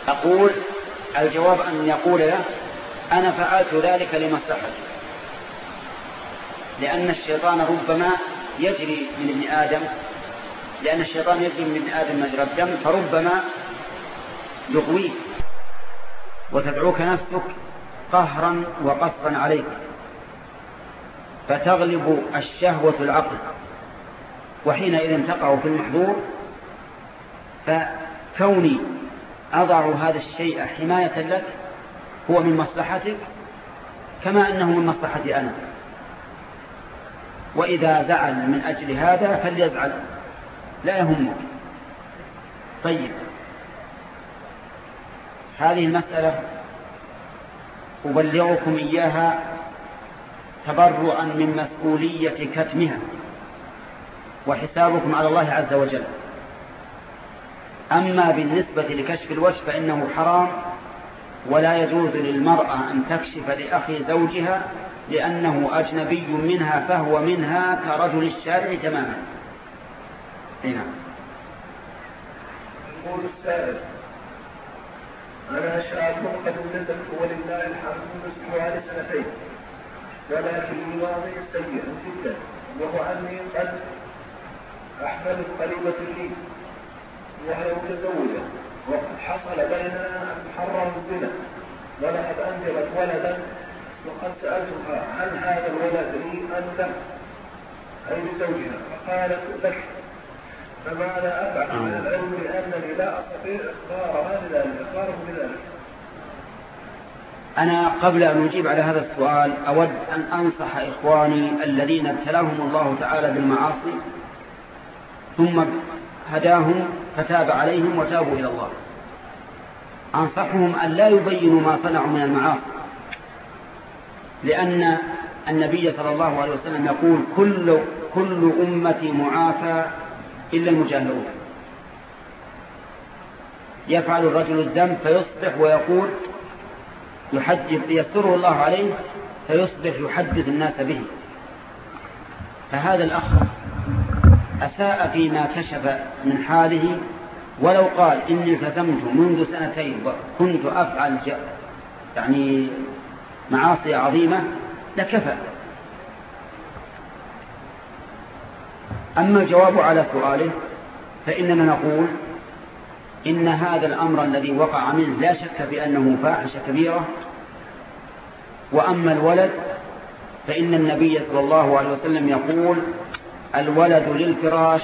Speaker 2: أقول الجواب أن يقول له أنا فعلت ذلك لمصلحتي لأن الشيطان ربما يجري من ابن آدم لأن الشيطان يجري من ابن آدم مجرى الدم فربما يغويك وتدعوك نفسك قهرا وقصرا عليك فتغلب الشهوة العقل وحينئذ تقع في المحظور فكوني أضع هذا الشيء حماية لك هو من مصلحتك كما أنه من مصلحتي أنا وإذا زعل من أجل هذا فليزعل لا يهمه طيب هذه المسألة أبلغكم إياها تبرؤا من مسؤولية كتمها وحسابكم على الله عز وجل أما بالنسبة لكشف الوجه فإنه حرام ولا يجوز للمرأة أن تكشف لأخي زوجها لأنه أجنبي منها فهو منها كرجل الشارع تماما هنا نعم.
Speaker 1: يقول السائل أنا شاب قد ولدت ولله الحمد مستواني سنتين ولكن وضعي سيء جدا وهو أني قد أحمل قريبة لي وهي متزوجة وقد حصل بيننا أن حرموا الزنا ولقد أنزلت ولدا وقد سألتها هل هذا الولد لي أنت؟ لك أي لزوجها فقالت لك فماذا أفعل على العلم بأنني لا أستطيع إخبارها بذلك إخباره بذلك
Speaker 2: أنا قبل أن أجيب على هذا السؤال أود أن أنصح إخواني الذين ابتلاهم الله تعالى بالمعاصي ثم هداهم فتاب عليهم وتابوا إلى الله أنصحهم أن لا يبينوا ما صنعوا من المعاصي لأن النبي صلى الله عليه وسلم يقول كل, كل أمتي معافى إلا المجاهرون يفعل الرجل الذنب فيصبح ويقول يحدث يستره الله عليه فيصبح يحدث الناس به فهذا الأخ أساء فيما كشف من حاله ولو قال إني التزمت منذ سنتين وكنت أفعل يعني معاصي عظيمة لكفى أما الجواب على سؤاله فإننا نقول إن هذا الأمر الذي وقع منه لا شك بأنه فاحشة كبيرة وأما الولد فإن النبي صلى الله عليه وسلم يقول الولد للفراش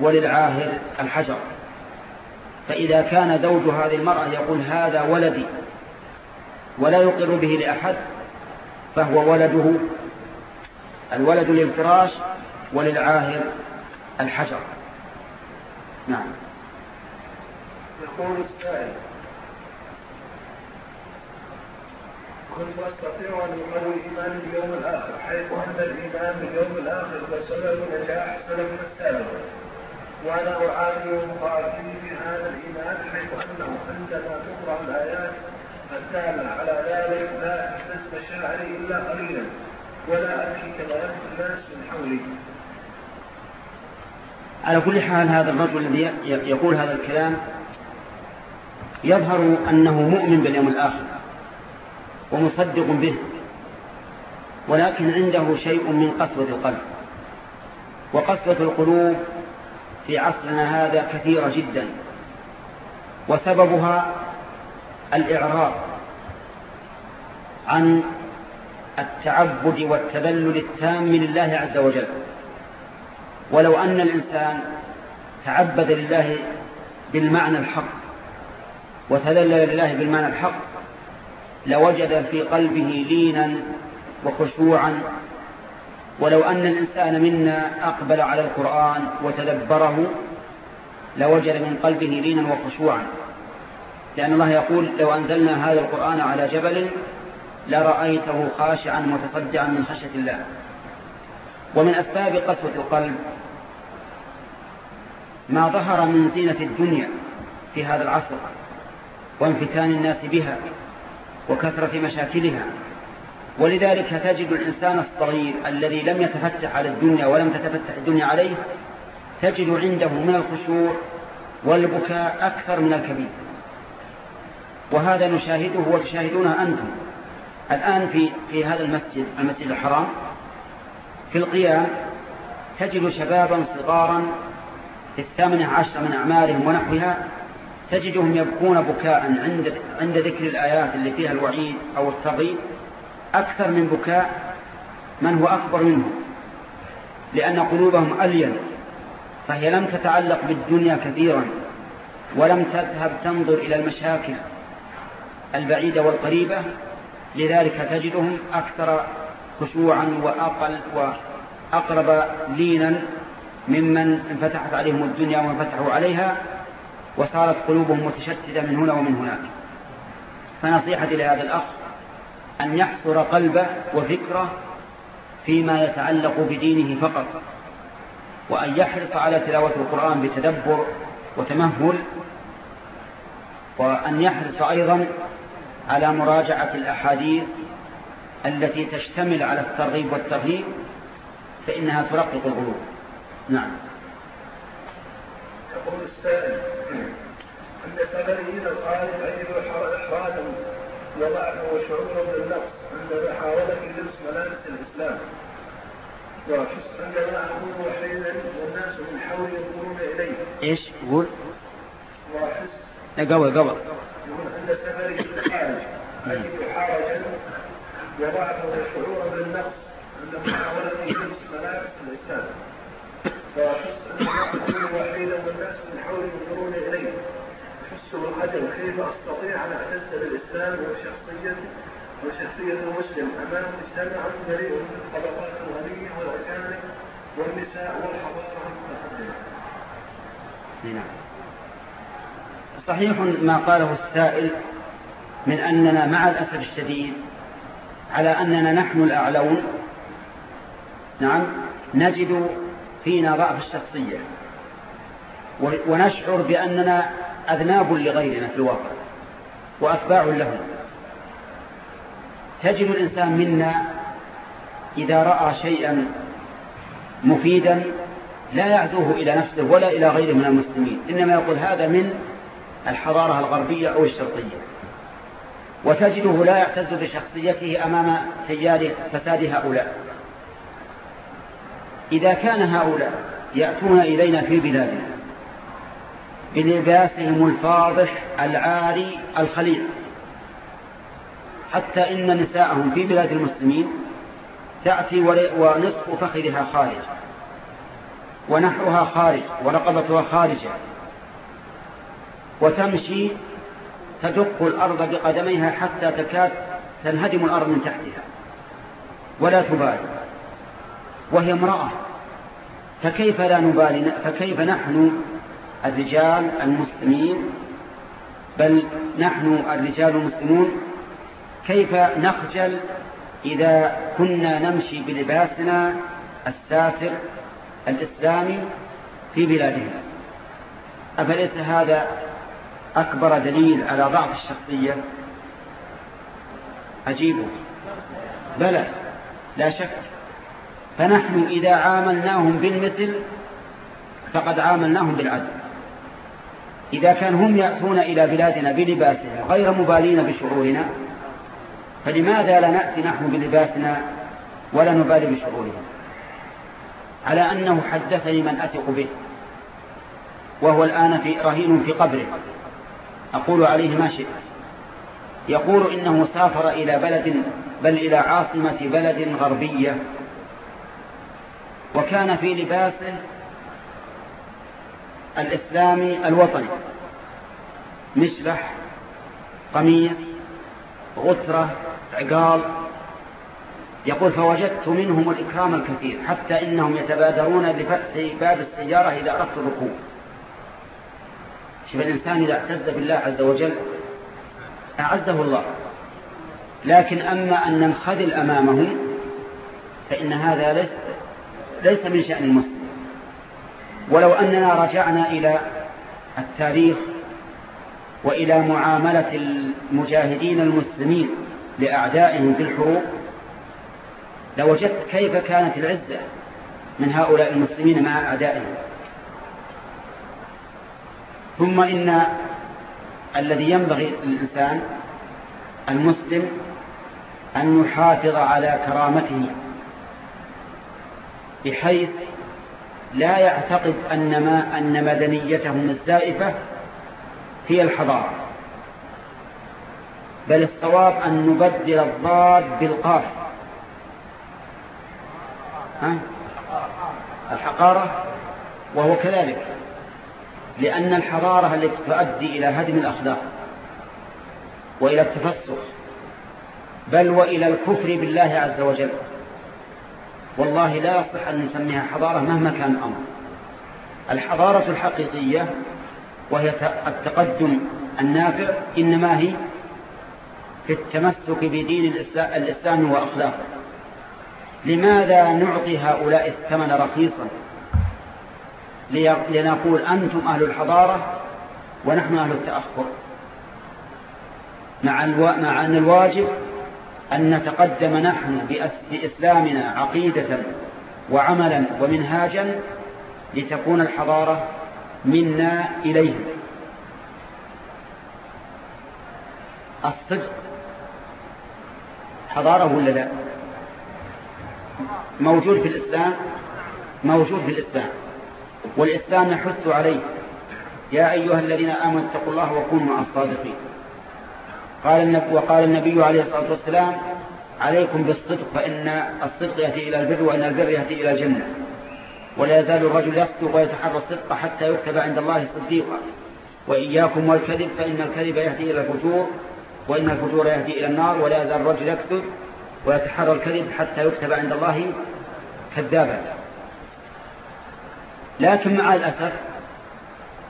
Speaker 2: وللعاهر الحجر فإذا كان زوج هذه المرأة يقول هذا ولدي ولا يقر به لأحد فهو ولده الولد للفراش وللعاهر الحجر نعم
Speaker 1: يقول السائل كنت استطيع ان يقال الايمان باليوم الاخر حيث ان الايمان باليوم الاخر وسبب نجاح سلفنا السابق وانا اعاني ومخالفين في هذا الايمان حيث انه عندما تقرا الايات فكان على ذلك لا أحدث شعري إلا قليلا ولا أبكي كما يبكي الناس من حولي
Speaker 2: على كل حال هذا الرجل الذي يقول هذا الكلام يظهر أنه مؤمن باليوم الآخر ومصدق به ولكن عنده شيء من قسوة القلب وقسوة القلوب في عصرنا هذا كثيرة جدا وسببها الإعراض عن التعبد والتذلل التام لله عز وجل ولو أن الإنسان تعبد لله بالمعنى الحق وتذلل لله بالمعنى الحق لوجد في قلبه لينا وخشوعا ولو أن الإنسان منا أقبل على القرآن وتدبره لوجد من قلبه لينا وخشوعا لأن الله يقول لو أنزلنا هذا القرآن على جبل لرأيته خاشعا متصدعا من خشية الله ومن أسباب قسوة القلب ما ظهر من زينة الدنيا في هذا العصر وانفتان الناس بها وكثرة مشاكلها ولذلك تجد الإنسان الصغير الذي لم يتفتح على الدنيا ولم تتفتح الدنيا عليه تجد عنده من الخشوع والبكاء أكثر من الكبير وهذا نشاهده وتشاهدونه أنتم الآن في, في هذا المسجد المسجد الحرام في القيام تجد شبابا صغارا في الثامنة عشر من أعمارهم ونحوها تجدهم يبكون بكاء عند, عند ذكر الآيات اللي فيها الوعيد أو الترغيب أكثر من بكاء من هو أكبر منهم لأن قلوبهم ألين فهي لم تتعلق بالدنيا كثيرا ولم تذهب تنظر إلى المشاكل البعيدة والقريبة لذلك تجدهم أكثر خشوعا وأقل وأقرب لينا ممن انفتحت عليهم الدنيا وانفتحوا عليها وصارت قلوبهم متشتتة من هنا ومن هناك فنصيحتي لهذا الأخ أن يحصر قلبه وفكره فيما يتعلق بدينه فقط وأن يحرص على تلاوة القرآن بتدبر وتمهل وأن يحرص أيضا على مراجعة الأحاديث التي تشتمل على الترغيب والترهيب فإنها ترقق القلوب نعم
Speaker 1: يقول السائل أن إلى الغالب عين إحراجا وضعه وشعور بالنقص عند محاولة لبس ملابس الإسلام وحس عندما أقول حينا والناس من حولي ينظرون إليه إيش قول وحس لا قوي قوي يقول عند السفر حرجا الشعور بالنقص عند محاولة ملابس الإسلام فيحس وحيدا والناس من ينظرون إليه كيف أستطيع أن أعتز بالإسلام وشخصيتي وشخصية المسلم أمام مجتمع مليء بالطبقات الغنية والأجانب والنساء والحضارة المتقدمة.
Speaker 2: نعم. صحيح ما قاله السائل من أننا مع الأسف الشديد على أننا نحن الأعلون نعم نجد فينا ضعف الشخصية ونشعر بأننا أذناب لغيرنا في الواقع وأتباع لهم تجد الإنسان منا إذا رأى شيئا مفيدا لا يعزوه إلى نفسه ولا إلى غيره من المسلمين إنما يقول هذا من الحضارة الغربية أو الشرقية وتجده لا يعتز بشخصيته أمام تيار فساد هؤلاء إذا كان هؤلاء يأتون إلينا في بلادنا بلباسهم الفاضح العاري الخليع حتى إن نساءهم في بلاد المسلمين تأتي ونصف فخذها خارج ونحرها خارج ورقبتها خارجة وتمشي تدق الأرض بقدميها حتى تكاد تنهدم الأرض من تحتها ولا تبالي وهي امرأة فكيف لا نبالي فكيف نحن الرجال المسلمين بل نحن الرجال المسلمون كيف نخجل إذا كنا نمشي بلباسنا الساتر الإسلامي في بلادنا أفليس هذا أكبر دليل على ضعف الشخصية عجيب بلى لا شك فنحن إذا عاملناهم بالمثل فقد عاملناهم بالعدل إذا كان هم يأتون إلى بلادنا بلباسنا غير مبالين بشعورنا فلماذا لا نأتي نحن بلباسنا ولا نبالي بشعورهم على أنه حدثني من أثق به وهو الآن في رهين في قبره أقول عليه ما شئت يقول إنه سافر إلى بلد بل إلى عاصمة بلد غربية وكان في لباسه الإسلامي الوطني مشبح قميص غترة عقال يقول فوجدت منهم الإكرام الكثير حتى إنهم يتبادرون لفتح باب السيارة إذا أردت الركوب شوف الإنسان إذا اعتز بالله عز وجل أعزه الله لكن أما أن ننخذل أمامه فإن هذا ليس, ليس من شأن المسلم ولو أننا رجعنا إلى التاريخ وإلى معاملة المجاهدين المسلمين لأعدائهم في الحروب لوجدت كيف كانت العزة من هؤلاء المسلمين مع أعدائهم ثم إن الذي ينبغي للإنسان المسلم أن يحافظ على كرامته بحيث لا يعتقد أن, ما أن مدنيتهم الزائفة هي الحضارة بل الصواب أن نبدل الضاد بالقاف ها؟ الحقارة وهو كذلك لأن الحرارة التي تؤدي إلى هدم الأخلاق وإلى التفسخ بل وإلى الكفر بالله عز وجل والله لا يصح أن نسميها حضارة مهما كان الأمر الحضارة الحقيقية وهي التقدم النافع إنما هي في التمسك بدين الإسلام وأخلاقه لماذا نعطي هؤلاء الثمن رخيصا لنقول أنتم أهل الحضارة ونحن أهل التأخر مع, الو... مع أن الواجب أن نتقدم نحن بإسلامنا عقيدة وعملا ومنهاجا لتكون الحضارة منا إليهم
Speaker 1: الصدق حضارة ولا لا
Speaker 2: موجود في الإسلام موجود في الإسلام والإسلام يحث عليه يا أيها الذين آمنوا اتقوا الله وكونوا مع الصادقين قال النبي وقال النبي عليه الصلاة والسلام عليكم بالصدق فإن الصدق يأتي إلى البر وإن البر يأتي إلى الجنة ولا يزال الرجل يصدق ويتحرى الصدق حتى يكتب عند الله صديقا وإياكم والكذب فإن الكذب يهدي إلى الفجور وإن الفجور يهدي إلى النار ولا يزال الرجل يكذب ويتحرى الكذب حتى يكتب عند الله كذابا لكن مع الأسف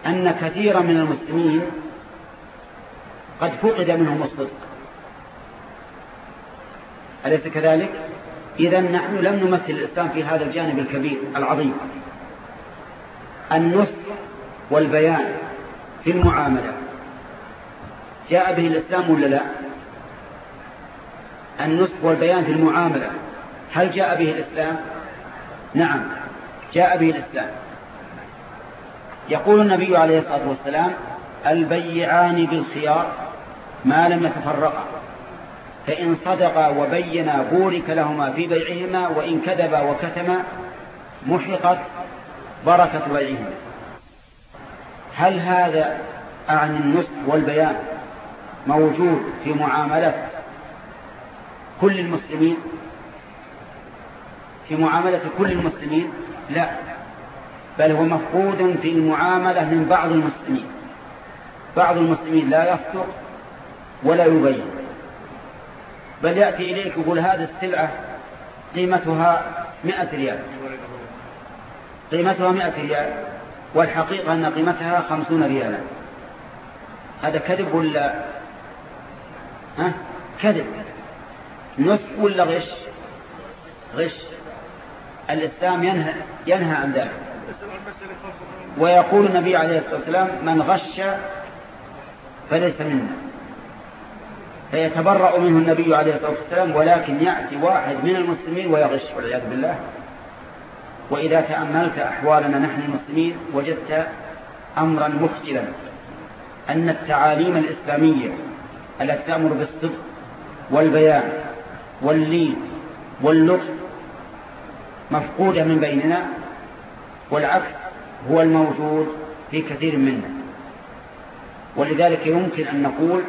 Speaker 2: أن كثيرا من المسلمين قد فقد منهم الصدق أليس كذلك إذا نحن لم نمثل الإسلام في هذا الجانب الكبير العظيم النصح والبيان في المعاملة جاء به الإسلام ولا لا النصح والبيان في المعاملة هل جاء به الإسلام نعم جاء به الإسلام يقول النبي عليه الصلاة والسلام البيعان بالخيار ما لم يتفرقا فإن صدقا وبينا بورك لهما في بيعهما وإن كذبا وكتما محقت بركة بيعهما هل هذا عن النصح والبيان موجود في معاملة كل المسلمين في معاملة كل المسلمين لا بل هو مفقود في المعاملة من بعض المسلمين بعض المسلمين لا يصدق ولا يبين بل يأتي إليك يقول هذه السلعة قيمتها مئة ريال قيمتها مئة ريال والحقيقة أن قيمتها خمسون ريالا هذا كذب ولا ها؟ كذب نصف ولا غش غش الإسلام ينهى, ينهى عن ذلك ويقول النبي عليه الصلاة والسلام من غش فليس منا فيتبرأ منه النبي عليه الصلاة والسلام ولكن يأتي واحد من المسلمين ويغش والعياذ بالله وإذا تأملت أحوالنا نحن المسلمين وجدت أمرا مخجلا أن التعاليم الإسلامية التي تأمر بالصدق والبيان واللين واللطف مفقودة من بيننا والعكس هو الموجود في كثير منا ولذلك يمكن أن نقول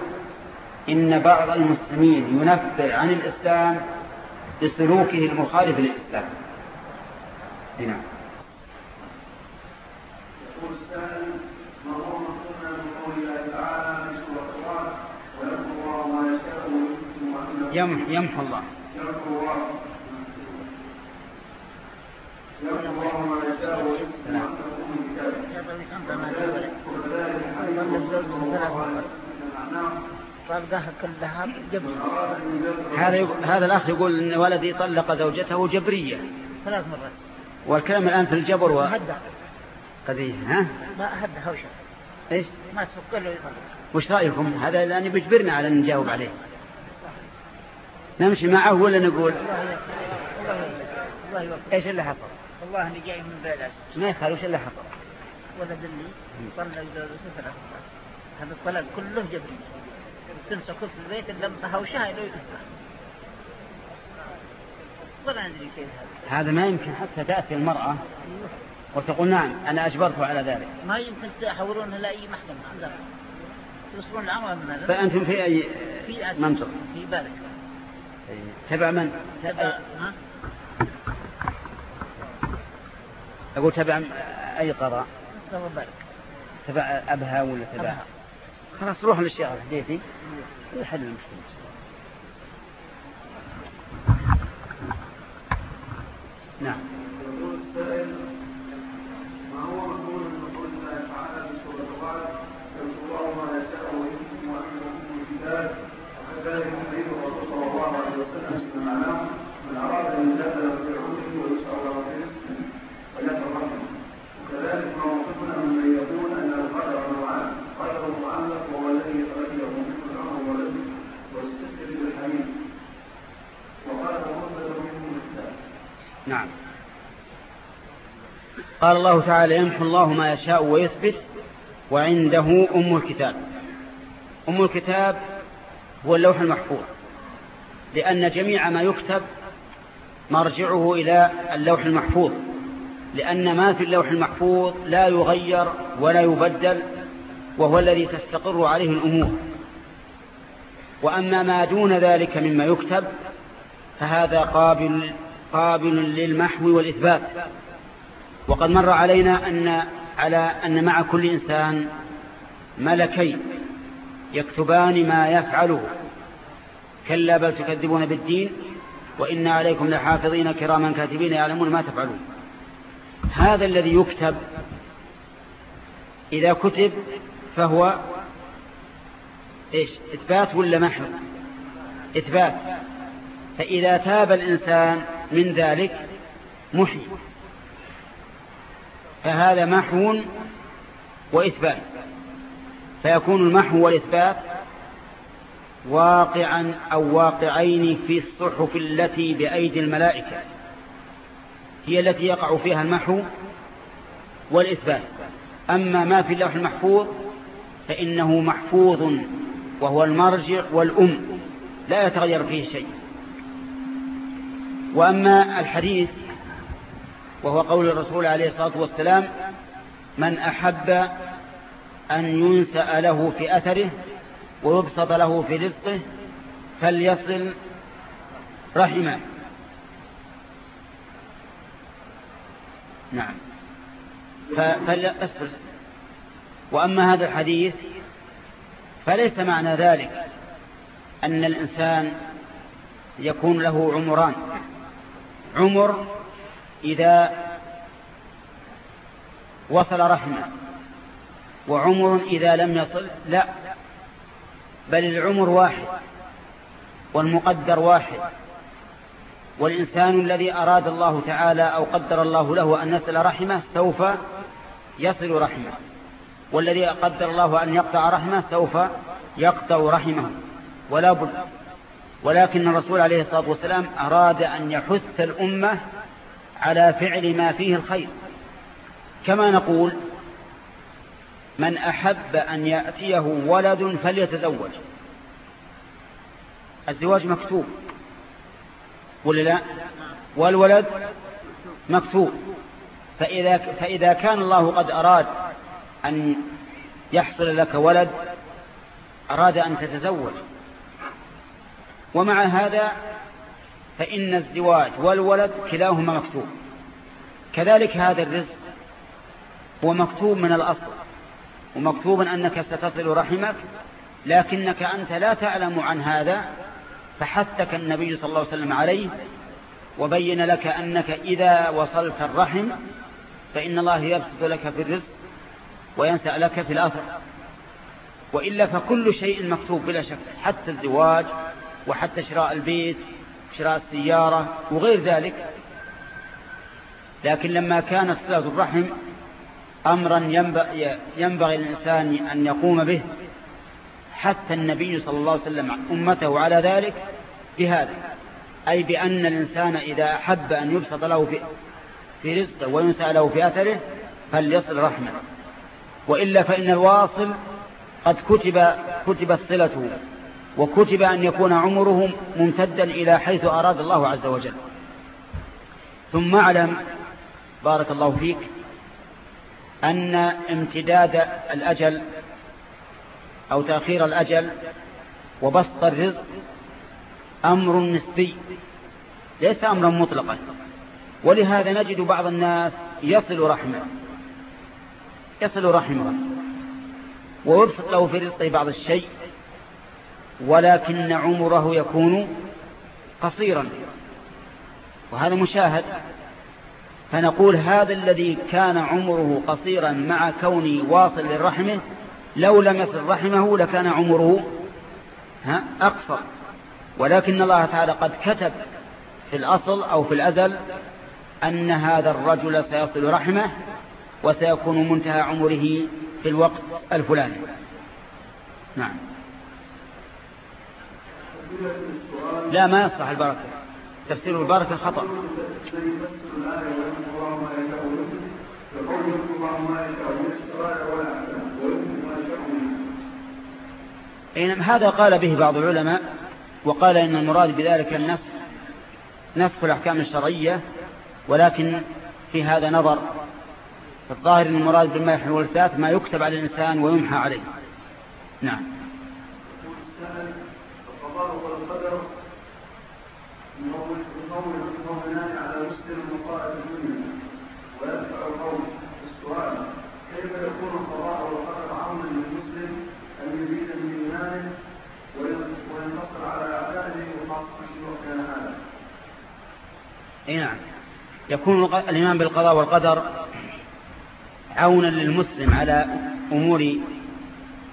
Speaker 2: إن بعض المسلمين ينفر عن الإسلام بسلوكه المخالف للإسلام هنا
Speaker 1: يقول السائل من قول الله ما يشاء يمحو الله هذا هذا
Speaker 2: الاخ يقول ان ولدي طلق زوجته جبريه ثلاث مرات والكلام الان في الجبر و قضيه ها ما هد هوشه ايش ما تفكر له يطلق وش رايكم هذا الان بيجبرنا على ان نجاوب عليه نمشي معه ولا نقول الله الله ايش اللي حصل والله اني جاي من بلد ما وش الا حصل ولد اللي طلع زوجته ثلاث هذا الطلاق كله جبري تمسك في البيت اللي مطهوشها وشايله يفتح ولا ادري كيف هذا هذا ما يمكن حتى تاتي المراه وتقول نعم أنا أجبرته على ذلك ما يمكن تحولونها لأي محكمة عندنا يوصلون الأمر من هذا فأنتم في أي في منطقة في بالك تبع من تبع, تبع... ها؟ أقول تبع أي قضاء تبع أبها ولا تبع خلاص روح للشيخ الحديثي ويحل المشكلة نعم
Speaker 1: وكذلك النبي صلى الله عليه وسلم استمعناه من اراد ان يدخل ممن يقول أن القدر نوعان وهو الذي الأمر
Speaker 2: نعم قال الله تعالى يمحو الله ما يشاء ويثبت وعنده أم الكتاب أم الكتاب هو اللوح المحفوظ لأن جميع ما يكتب مرجعه إلى اللوح المحفوظ لأن ما في اللوح المحفوظ لا يغير ولا يبدل وهو الذي تستقر عليه الأمور وأما ما دون ذلك مما يكتب فهذا قابل, قابل للمحو والإثبات وقد مر علينا أن, على أن مع كل إنسان ملكين يكتبان ما يفعله كلا بل تكذبون بالدين وإن عليكم لحافظين كراما كاتبين يعلمون ما تفعلون هذا الذي يكتب إذا كتب فهو إيش إثبات ولا محو إثبات فإذا تاب الإنسان من ذلك محي فهذا محو وإثبات فيكون المحو والإثبات واقعا أو واقعين في الصحف التي بأيدي الملائكة هي التي يقع فيها المحو والإثبات أما ما في اللوح المحفوظ فإنه محفوظ وهو المرجع والأم لا يتغير فيه شيء وأما الحديث وهو قول الرسول عليه الصلاة والسلام من أحب أن ينسأ له في أثره ويبسط له في رزقه فليصل رحمه نعم
Speaker 1: فلا
Speaker 2: أصبر وأما هذا الحديث فليس معنى ذلك أن الإنسان يكون له عمران عمر إذا وصل رحمة وعمر إذا لم يصل لا بل العمر واحد والمقدر واحد والإنسان الذي أراد الله تعالى أو قدر الله له أن يصل رحمه سوف يصل رحمه والذي قدر الله أن يقطع رحمه سوف يقطع رحمه ولا بد ولكن الرسول عليه الصلاة والسلام أراد أن يحث الأمة على فعل ما فيه الخير كما نقول من أحب أن يأتيه ولد فليتزوج الزواج مكتوب ولا لا والولد مكفوء فإذا, فإذا كان الله قد أراد أن يحصل لك ولد أراد أن تتزوج ومع هذا فإن الزواج والولد كلاهما مكتوب كذلك هذا الرزق هو مكتوب من الأصل ومكتوب أنك ستصل رحمك لكنك أنت لا تعلم عن هذا فحثك النبي صلى الله عليه وسلم عليه وبين لك أنك إذا وصلت الرحم فإن الله يبسط لك في الرزق وينسى لك في الأثر وإلا فكل شيء مكتوب بلا شك حتى الزواج وحتى شراء البيت شراء السيارة وغير ذلك لكن لما كانت صلاة الرحم أمرا ينبغي, ينبغي الإنسان أن يقوم به حث النبي صلى الله عليه وسلم أمته على ذلك بهذا أي بأن الإنسان إذا أحب أن يبسط له في, في رزقه وينسى له في أثره فليصل رحمه وإلا فإن الواصل قد كتب كتبت صلته وكتب أن يكون عمره ممتدا إلى حيث أراد الله عز وجل ثم اعلم بارك الله فيك أن امتداد الأجل أو تأخير الأجل وبسط الرزق أمر نسبي ليس أمرا مطلقا ولهذا نجد بعض الناس يصل رحمه يصل رحمه ويبسط له في رزقه بعض الشيء ولكن عمره يكون قصيرا وهذا مشاهد فنقول هذا الذي كان عمره قصيرا مع كونه واصل لرحمه لو لم يصل رحمه لكان عمره ها أقصر ولكن الله تعالى قد كتب في الأصل أو في الأزل أن هذا الرجل سيصل رحمه وسيكون منتهى عمره في الوقت الفلاني نعم لا ما يصلح البركة تفسير البركة خطأ إنما هذا قال به بعض العلماء وقال إن المراد بذلك النسخ نسخ الأحكام الشرعية ولكن في هذا نظر الظاهر أن المراد يحمل الثلاث ما يكتب على الإنسان ويمحى عليه نعم
Speaker 1: Thank you.
Speaker 2: اي نعم يكون الإيمان بالقضاء والقدر عونا للمسلم على أمور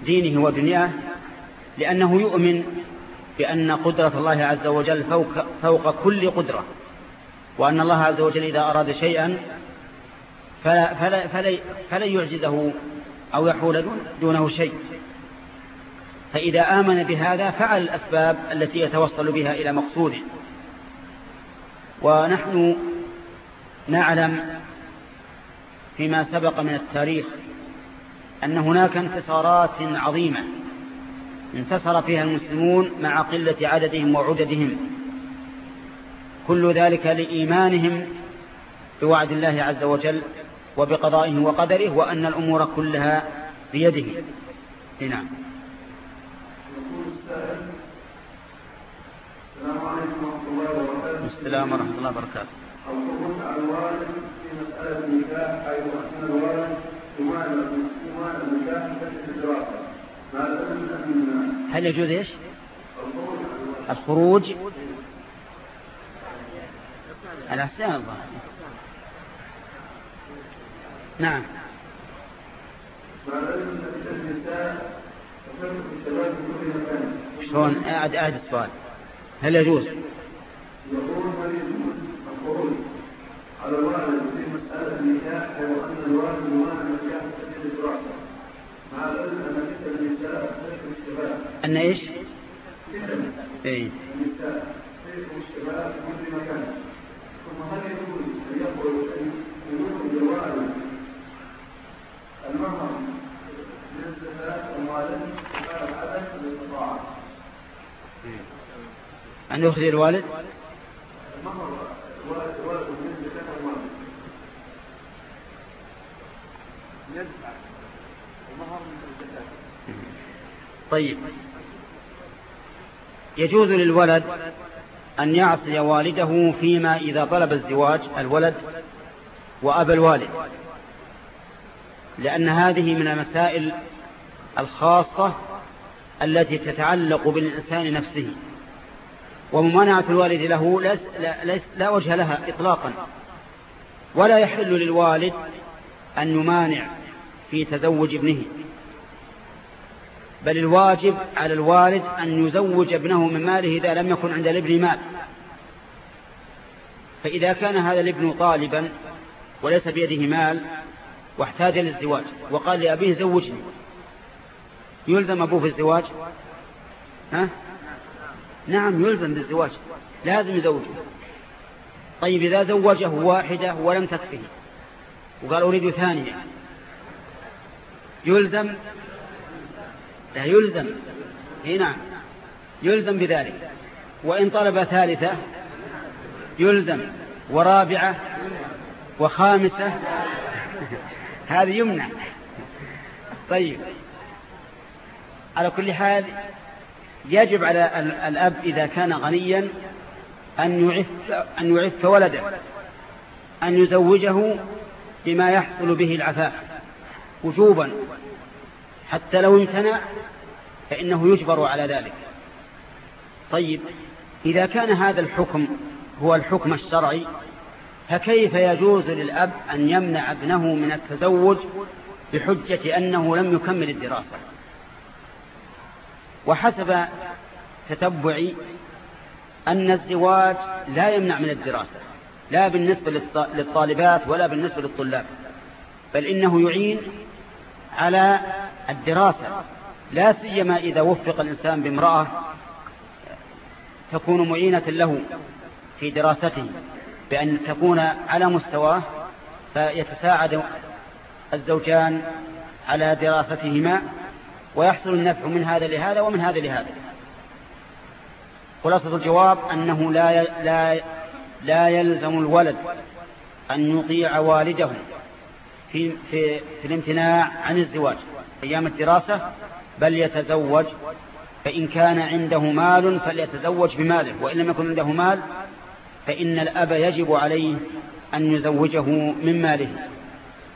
Speaker 2: دينه ودنياه لأنه يؤمن بأن قدرة الله عز وجل فوق, فوق كل قدرة وأن الله عز وجل إذا أراد شيئا فلا, فلا, فلا, فلا يعجزه أو يحول دونه شيء فإذا آمن بهذا فعل الأسباب التي يتوصل بها إلى مقصوده ونحن نعلم فيما سبق من التاريخ أن هناك انتصارات عظيمة انتصر فيها المسلمون مع قلة عددهم وعددهم كل ذلك لإيمانهم بوعد الله عز وجل وبقضائه وقدره وأن الأمور كلها بيده نعم السلام عليكم السلام ورحمة الله وبركاته في مسألة النكاح
Speaker 1: النكاح
Speaker 2: هل يجوز ايش؟ الخروج
Speaker 1: الأحسان الظاهر
Speaker 2: نعم شلون أعد أعد السؤال هل يجوز
Speaker 1: يقول مليك القرون على الوالد في مسألة النكاح هو أن الوالد واجب النكاح في الرحمة مع العلم أن مثل النساء سيف الشباب أن إيش؟ مثل إيه؟ النساء سيف الشباب في كل مكان ثم هل يجوز أن يقول أن يقول بالواجب المهر للاستثناء والوالد وكان العدد للاستطاعة إيه.
Speaker 2: أن يخزي الوالد؟
Speaker 1: مهر من زكاة يدفع المهر من
Speaker 2: طيب يجوز للولد أن يعصي والده فيما إذا طلب الزواج الولد وأبى الوالد لأن هذه من المسائل الخاصة التي تتعلق بالإنسان نفسه وممانعة الوالد له لا, لا, لا وجه لها إطلاقا ولا يحل للوالد أن يمانع في تزوج ابنه بل الواجب على الوالد أن يزوج ابنه من ماله إذا لم يكن عند الابن مال فإذا كان هذا الابن طالبا وليس بيده مال واحتاج للزواج وقال لأبيه زوجني يلزم أبوه في الزواج ها نعم يلزم بالزواج لازم يزوجه طيب إذا زوجه واحدة ولم تكفه وقال أريد ثانية يلزم لا يلزم نعم يلزم بذلك وإن طلب ثالثة يلزم ورابعة وخامسة هذه يمنع طيب على كل حال يجب على الأب إذا كان غنيا أن يعف, أن يعف ولده أن يزوجه بما يحصل به العفاف وجوبا حتى لو امتنع فإنه يجبر على ذلك طيب إذا كان هذا الحكم هو الحكم الشرعي فكيف يجوز للأب أن يمنع ابنه من التزوج بحجة أنه لم يكمل الدراسة وحسب تتبعي أن الزواج لا يمنع من الدراسة لا بالنسبة للطالبات ولا بالنسبة للطلاب بل إنه يعين على
Speaker 1: الدراسة
Speaker 2: لا سيما إذا وفق الإنسان بامرأة تكون معينة له في دراسته بأن تكون على مستواه فيتساعد الزوجان على دراستهما ويحصل النفع من هذا لهذا ومن هذا لهذا خلاصة الجواب أنه لا لا لا يلزم الولد أن يطيع والده في, في, في الامتناع عن الزواج أيام الدراسة بل يتزوج فإن كان عنده مال فليتزوج بماله وإن لم يكن عنده مال فإن الأب يجب عليه أن يزوجه من ماله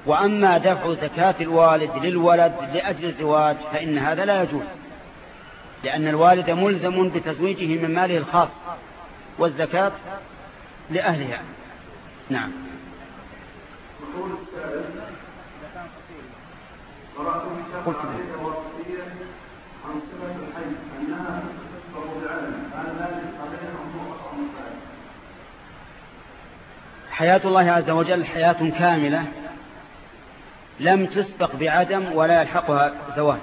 Speaker 2: وأما دفع زكاة الوالد للولد لأجل الزواج فإن هذا لا يجوز لأن الوالد ملزم بتزويجه من ماله الخاص والزكاة لأهلها نعم قلت نعم. حياة الله عز وجل حياة كاملة لم تسبق بعدم ولا يلحقها زوال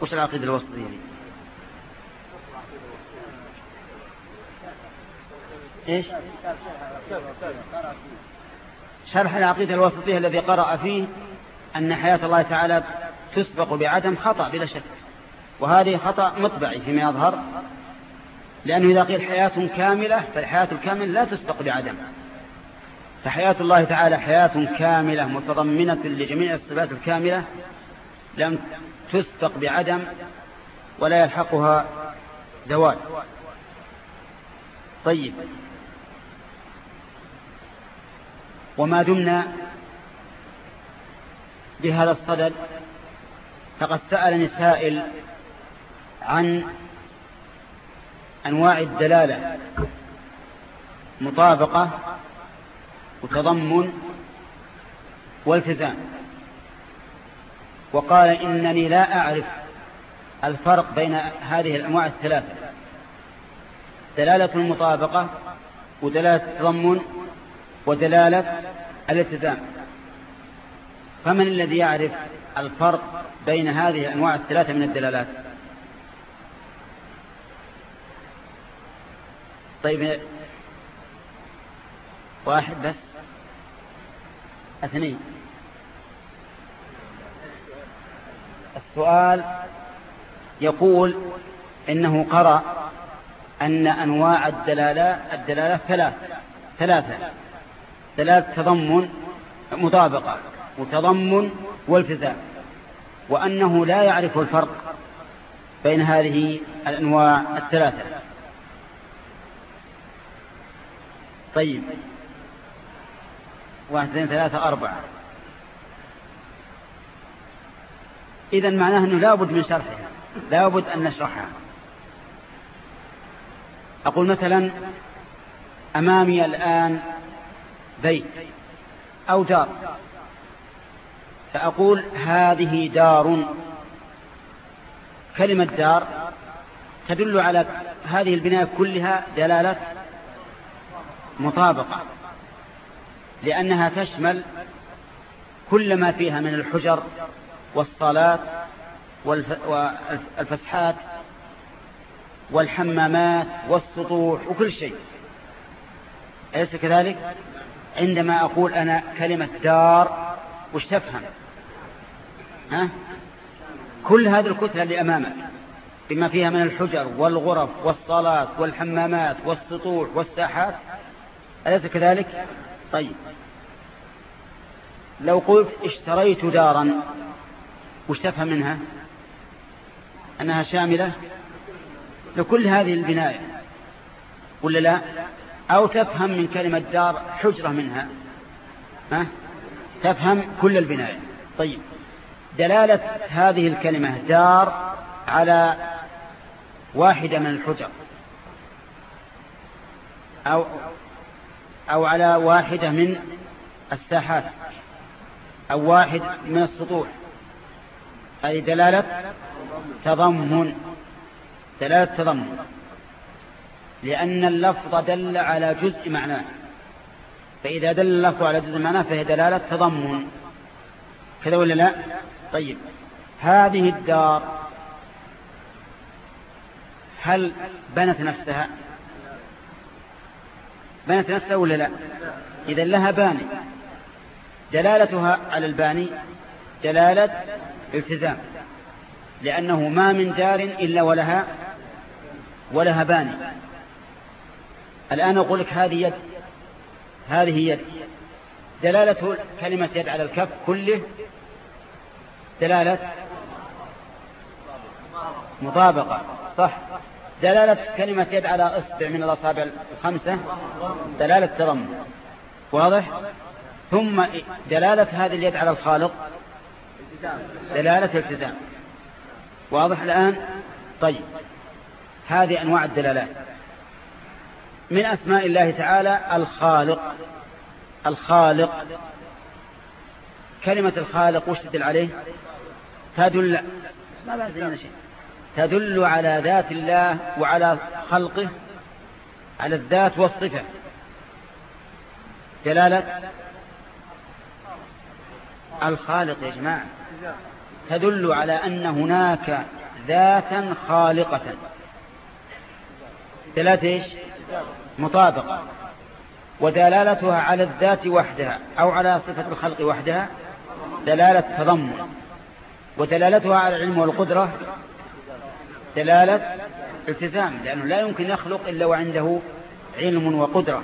Speaker 2: وش العقيدة الوسطية ايش شرح العقيدة الوسطية الذي قرأ فيه أن حياة الله تعالى تسبق بعدم خطأ بلا شك وهذه خطأ مطبعي فيما يظهر لأنه إذا قيل حياة كاملة فالحياة الكاملة لا تسبق بعدم فحياة الله تعالى حياة كاملة متضمنة لجميع الصفات الكاملة لم تسبق بعدم ولا يلحقها زوال طيب وما دمنا بهذا الصدد فقد سألني سائل عن أنواع الدلالة مطابقة وتضمن والتزام وقال إنني لا أعرف الفرق بين هذه الأنواع الثلاثة دلالة المطابقة ودلالة التضمن ودلالة الالتزام فمن الذي يعرف الفرق بين هذه الأنواع الثلاثة من الدلالات طيب واحد بس اثنين السؤال يقول إنه قرأ أن أنواع الدلالة الدلالة ثلاث ثلاثة ثلاث تضمن مطابقة وتضمن والتزام وأنه لا يعرف الفرق بين هذه الأنواع الثلاثة طيب واحد اثنين ثلاثة أربعة إذا معناه أنه لابد من شرحها لابد أن نشرحها أقول مثلا أمامي الآن بيت أو دار فأقول هذه دار كلمة دار تدل على هذه البناية كلها دلالة مطابقة لأنها تشمل كل ما فيها من الحجر والصلاة والفسحات والحمامات والسطوح وكل شيء أليس كذلك عندما أقول أنا كلمة دار وش تفهم ها؟ كل هذه الكتلة اللي أمامك بما فيها من الحجر والغرف والصلاة والحمامات والسطوح والساحات أليس كذلك طيب لو قلت اشتريت دارا وش تفهم منها أنها شاملة لكل هذه البناية ولا لا أو تفهم من كلمة دار حجرة منها ها؟ تفهم كل البناية طيب دلالة هذه الكلمة دار على واحدة من الحجر أو أو على واحدة من الساحات أو واحد من السطوح أي دلالة تضمن دلالة تضمن لأن اللفظ دل على جزء معناه فإذا دل اللفظ على جزء معناه فهي دلالة تضمن كذا ولا لا طيب هذه الدار هل بنت نفسها بنت نفسها ولا لا إذا لها باني دلالتها على الباني دلالة التزام لأنه ما من دار إلا ولها ولها باني الآن أقول لك هذه يد هذه يد دلالة كلمة يد على الكف كله دلالة مطابقة صح دلالة كلمة يد على أصبع من الأصابع الخمسة دلالة ترم واضح ثم دلالة هذه اليد على الخالق
Speaker 1: دلالة التزام
Speaker 2: واضح الآن طيب هذه أنواع الدلالات من أسماء الله تعالى الخالق الخالق كلمة الخالق وش تدل عليه تدل ما بعد شيء تدل على ذات الله وعلى خلقه على الذات والصفة دلالة الخالق يا جماعة تدل على أن هناك ذاتا خالقة دلالة إيش مطابقة ودلالتها على الذات وحدها أو على صفة الخلق وحدها دلالة تضمن ودلالتها على العلم والقدرة دلالة التزام لأنه لا يمكن يخلق إلا وعنده علم وقدرة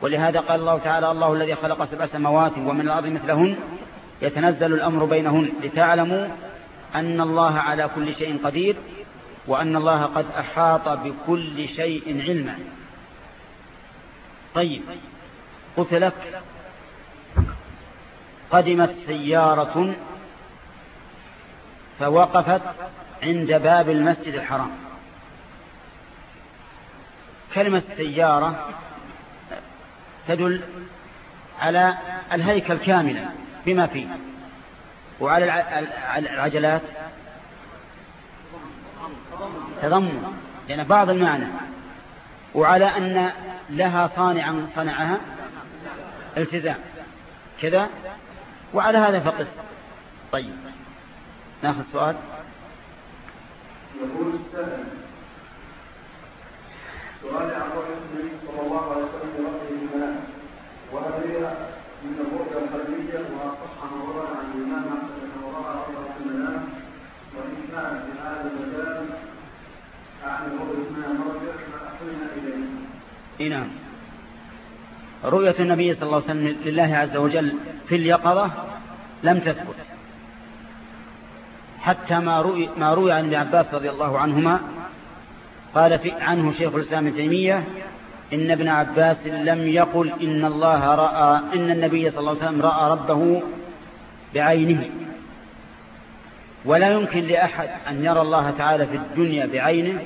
Speaker 2: ولهذا قال الله تعالى الله الذي خلق سبع سماوات ومن الأرض مثلهن يتنزل الأمر بينهن لتعلموا أن الله على كل شيء قدير وأن الله قد أحاط بكل شيء علما طيب قلت لك قدمت سيارة فوقفت عند باب المسجد الحرام كلمة سيارة تدل على الهيكل كاملا بما فيه وعلى العجلات تضمن لأن بعض المعنى وعلى أن لها صانعا صنعها التزام كذا وعلى هذا فقس طيب ناخذ سؤال
Speaker 1: يقول السائل سؤال عن رؤية النبي صلى الله عليه وسلم برأيه المنام وهل هي من الرؤية القلبية وأصح عن عن الإمام أحمد أن وراء رؤية المنام وإن كان في هذا المجال عن رؤية المنام مرجع فأحسن إليه.
Speaker 2: إيه نعم. رؤية النبي صلى الله عليه وسلم لله عز وجل في اليقظة لم تثبت حتى ما روي, ما روي عن ابن عباس رضي الله عنهما قال في عنه شيخ الإسلام ابن تيمية إن ابن عباس لم يقل إن الله رأى إن النبي صلى الله عليه وسلم رأى ربه بعينه ولا يمكن لأحد أن يرى الله تعالى في الدنيا بعينه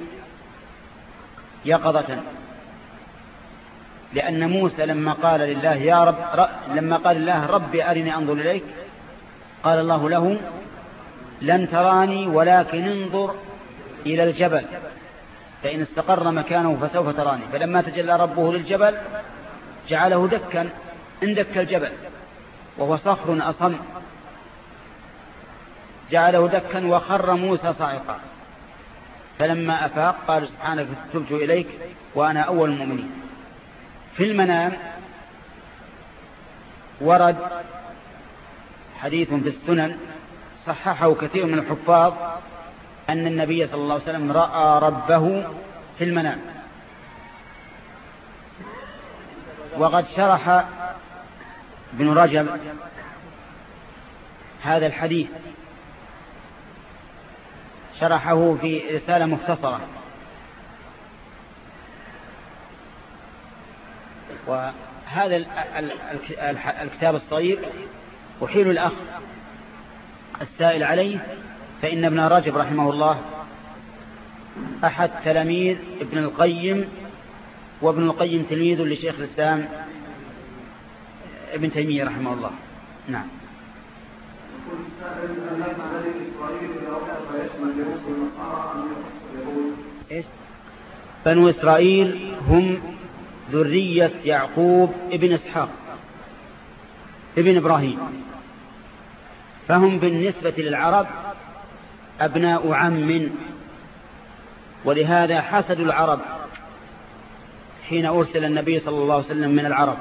Speaker 2: يقظة لأن موسى لما قال لله يا رب لما قال الله ربي أرني أنظر إليك قال الله له لن تراني ولكن انظر إلى الجبل فإن استقر مكانه فسوف تراني فلما تجلى ربه للجبل جعله دكا اندك الجبل وهو صخر أصم جعله دكا وخر موسى صاعقا فلما أفاق قال سبحانك تبت إليك وأنا أول المؤمنين في المنام ورد حديث في السنن صححه كثير من الحفاظ أن النبي صلى الله عليه وسلم رأى ربه في المنام
Speaker 1: وقد شرح
Speaker 2: ابن رجب هذا الحديث شرحه في رسالة مختصرة وهذا الكتاب الصغير أحيل الأخ السائل عليه فإن ابن راجب رحمه الله أحد تلاميذ ابن القيم وابن القيم تلميذ لشيخ الإسلام ابن تيمية رحمه الله نعم بنو إسرائيل هم ذرية يعقوب ابن إسحاق ابن إبراهيم فهم بالنسبة للعرب أبناء عم ولهذا حسدوا العرب حين أرسل النبي صلى الله عليه وسلم من العرب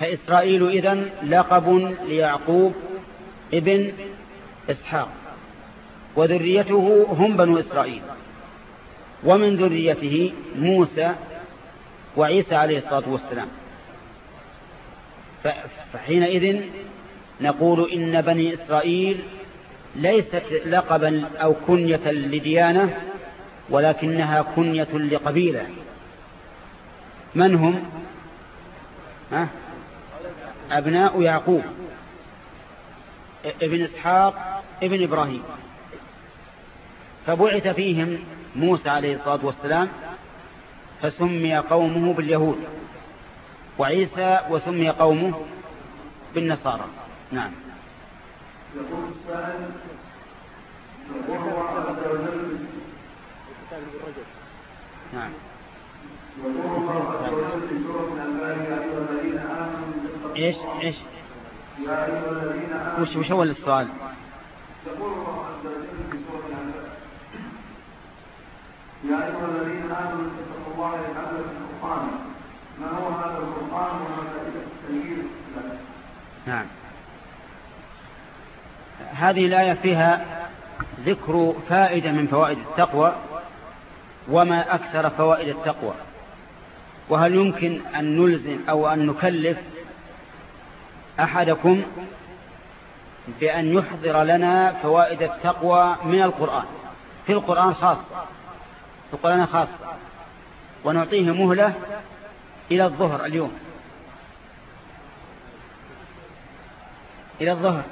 Speaker 2: فإسرائيل إذن لقب ليعقوب ابن إسحاق وذريته هم بنو إسرائيل ومن ذريته موسى وعيسى عليه الصلاة والسلام فحينئذ نقول إن بني إسرائيل ليست لقبا أو كنية لديانة ولكنها كنية لقبيلة من هم ها؟ أبناء يعقوب ابن إسحاق ابن إبراهيم فبعث فيهم موسى عليه الصلاة والسلام فسمي قومه باليهود وعيسى وسمي قومه بالنصارى نعم
Speaker 1: يقول السائل وهو يقول الله عز وجل في سورة الأنبياء يا ايش ايش وش وش أول السؤال؟ يقول الله عز وجل في سورة الأنبياء يا أيها الذين آمنوا اتقوا الله حق تقاته ما هو هذا القرآن وهذا التمييز
Speaker 2: نعم هذه الآية فيها ذكر فائدة من فوائد التقوى وما أكثر فوائد التقوى وهل يمكن أن نلزم أو أن نكلف أحدكم بأن يحضر لنا فوائد التقوى من القرآن في القرآن خاصة في القرآن خاصة ونعطيه مهلة إلى الظهر اليوم إلى الظهر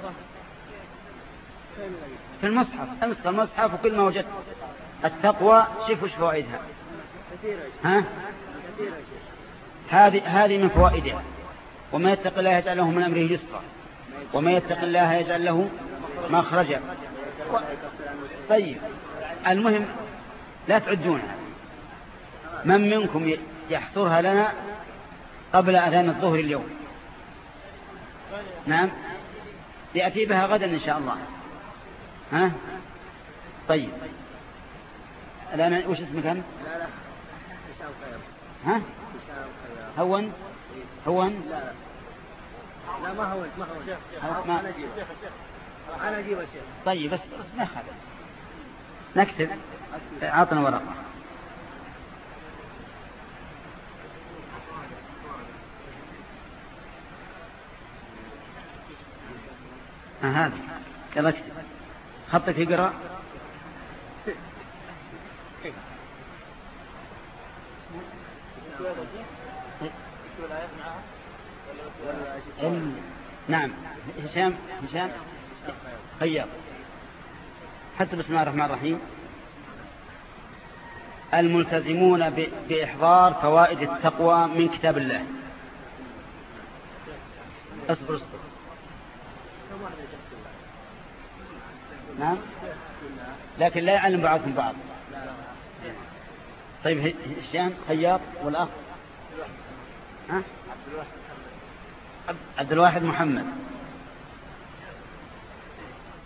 Speaker 2: في المصحف أمسك المصحف وكل ما وجدت التقوى شوف وش فوائدها ها هذه هذه من فوائدها وما يتق الله يجعل له من أمره يسرا وما يتق الله يجعل له مخرجا
Speaker 1: طيب المهم
Speaker 2: لا تعدونها من منكم يحصرها لنا قبل أذان الظهر اليوم نعم يأتي بها غدا إن شاء الله ها طيب الآن وش اسمك أنت ها
Speaker 1: هون هون لا لا ما هون ما هون أنا أجيب أنا أجيب طيب
Speaker 2: بس ما نكتب عطنا ورقة
Speaker 1: ما هذا يلا اكتب
Speaker 2: خطك يقرأ نعم هشام هشام خيار حتى بسم الله الرحمن الرحيم الملتزمون بإحضار فوائد التقوى من كتاب الله اصبر اصبر
Speaker 1: نعم لكن لا يعلم بعضهم بعض
Speaker 2: طيب هشام خياط والأخ ها؟ عبد الواحد محمد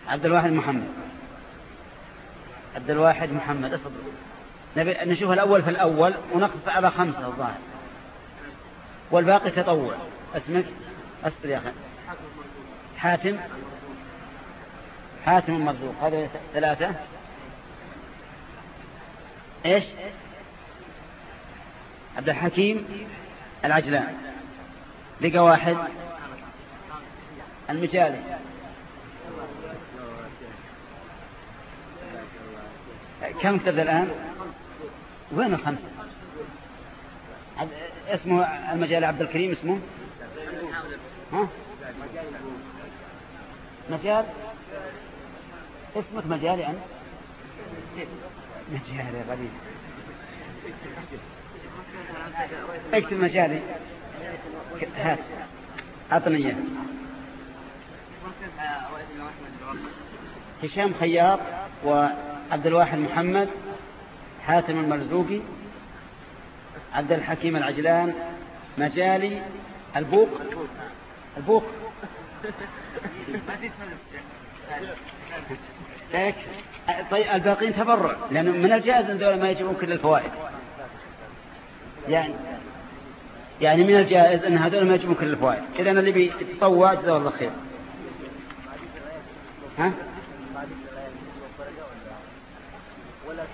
Speaker 2: عبد الواحد محمد عبد الواحد محمد اصبر نبي نشوف الأول في الأول ونقف على خمسة الظاهر والباقي تطوع اسمك اصبر يا أخي حاتم حاتم مرزوق هذا ثلاثة ايش عبد الحكيم العجلان
Speaker 1: لقى واحد المجالي كم كذا الآن وين الخمسة اسمه المجالي عبد الكريم اسمه ها
Speaker 2: مجال اسمك مجالي أنت مجالي غريب
Speaker 1: اكتب مجالي هات
Speaker 2: أعطني إياه هشام خياط وعبد الواحد محمد حاتم المرزوقي عبد الحكيم العجلان
Speaker 1: مجالي
Speaker 2: البوق البوق طيب الباقين تبرع لأنه من الجائز أن ما يجيبون كل الفوائد يعني يعني من الجائز أن هذول ما يجيبون كل الفوائد إذا اللي بيتطوع جزاه الله خير ها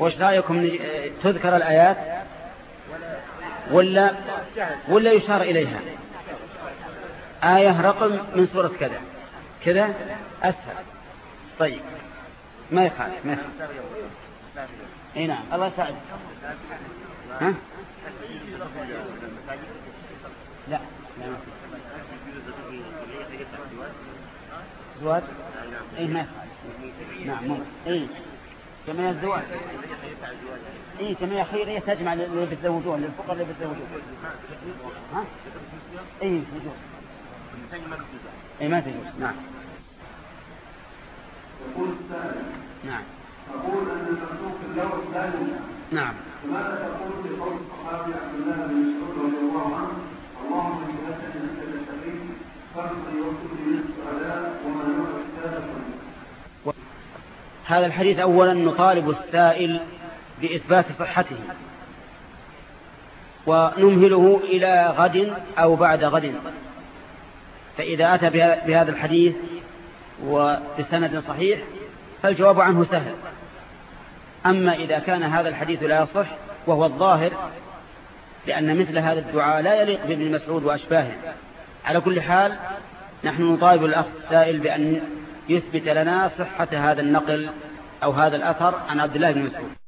Speaker 1: وش رايكم تذكر الآيات ولا ولا يشار إليها آية رقم من
Speaker 2: سورة كذا كذا أسهل طيب ما يخالف ما يخالف
Speaker 1: اي نعم الله يساعد ها؟ لا لا ما زواج اي ما يخالف
Speaker 2: نعم اي كما الزواج اي كما يخير هي تجمع اللي بيتزوجون للفقراء اللي بيتزوجون ها اي يجوز اي ما تجوز نعم
Speaker 1: يكون نعم. الثاني نعم تقول أن المكتوب في اللغة ثاني نعم ماذا تقول في قول الصحابي عبد الله بن مسعود رضي الله عنه اللهم إن أتني أنت بالحبيب فاغفر يغفر لي السعداء وما نوع السادة
Speaker 2: هذا الحديث أولا نطالب السائل بإثبات صحته ونمهله إلى غد أو بعد غد فإذا أتى بهذا الحديث وبسند صحيح فالجواب عنه سهل أما إذا كان هذا الحديث لا يصح وهو الظاهر لأن مثل هذا الدعاء لا يليق بابن مسعود وأشباهه على كل حال نحن نطالب الأخ السائل بأن يثبت لنا صحة هذا النقل
Speaker 3: أو هذا الأثر عن عبد الله بن مسعود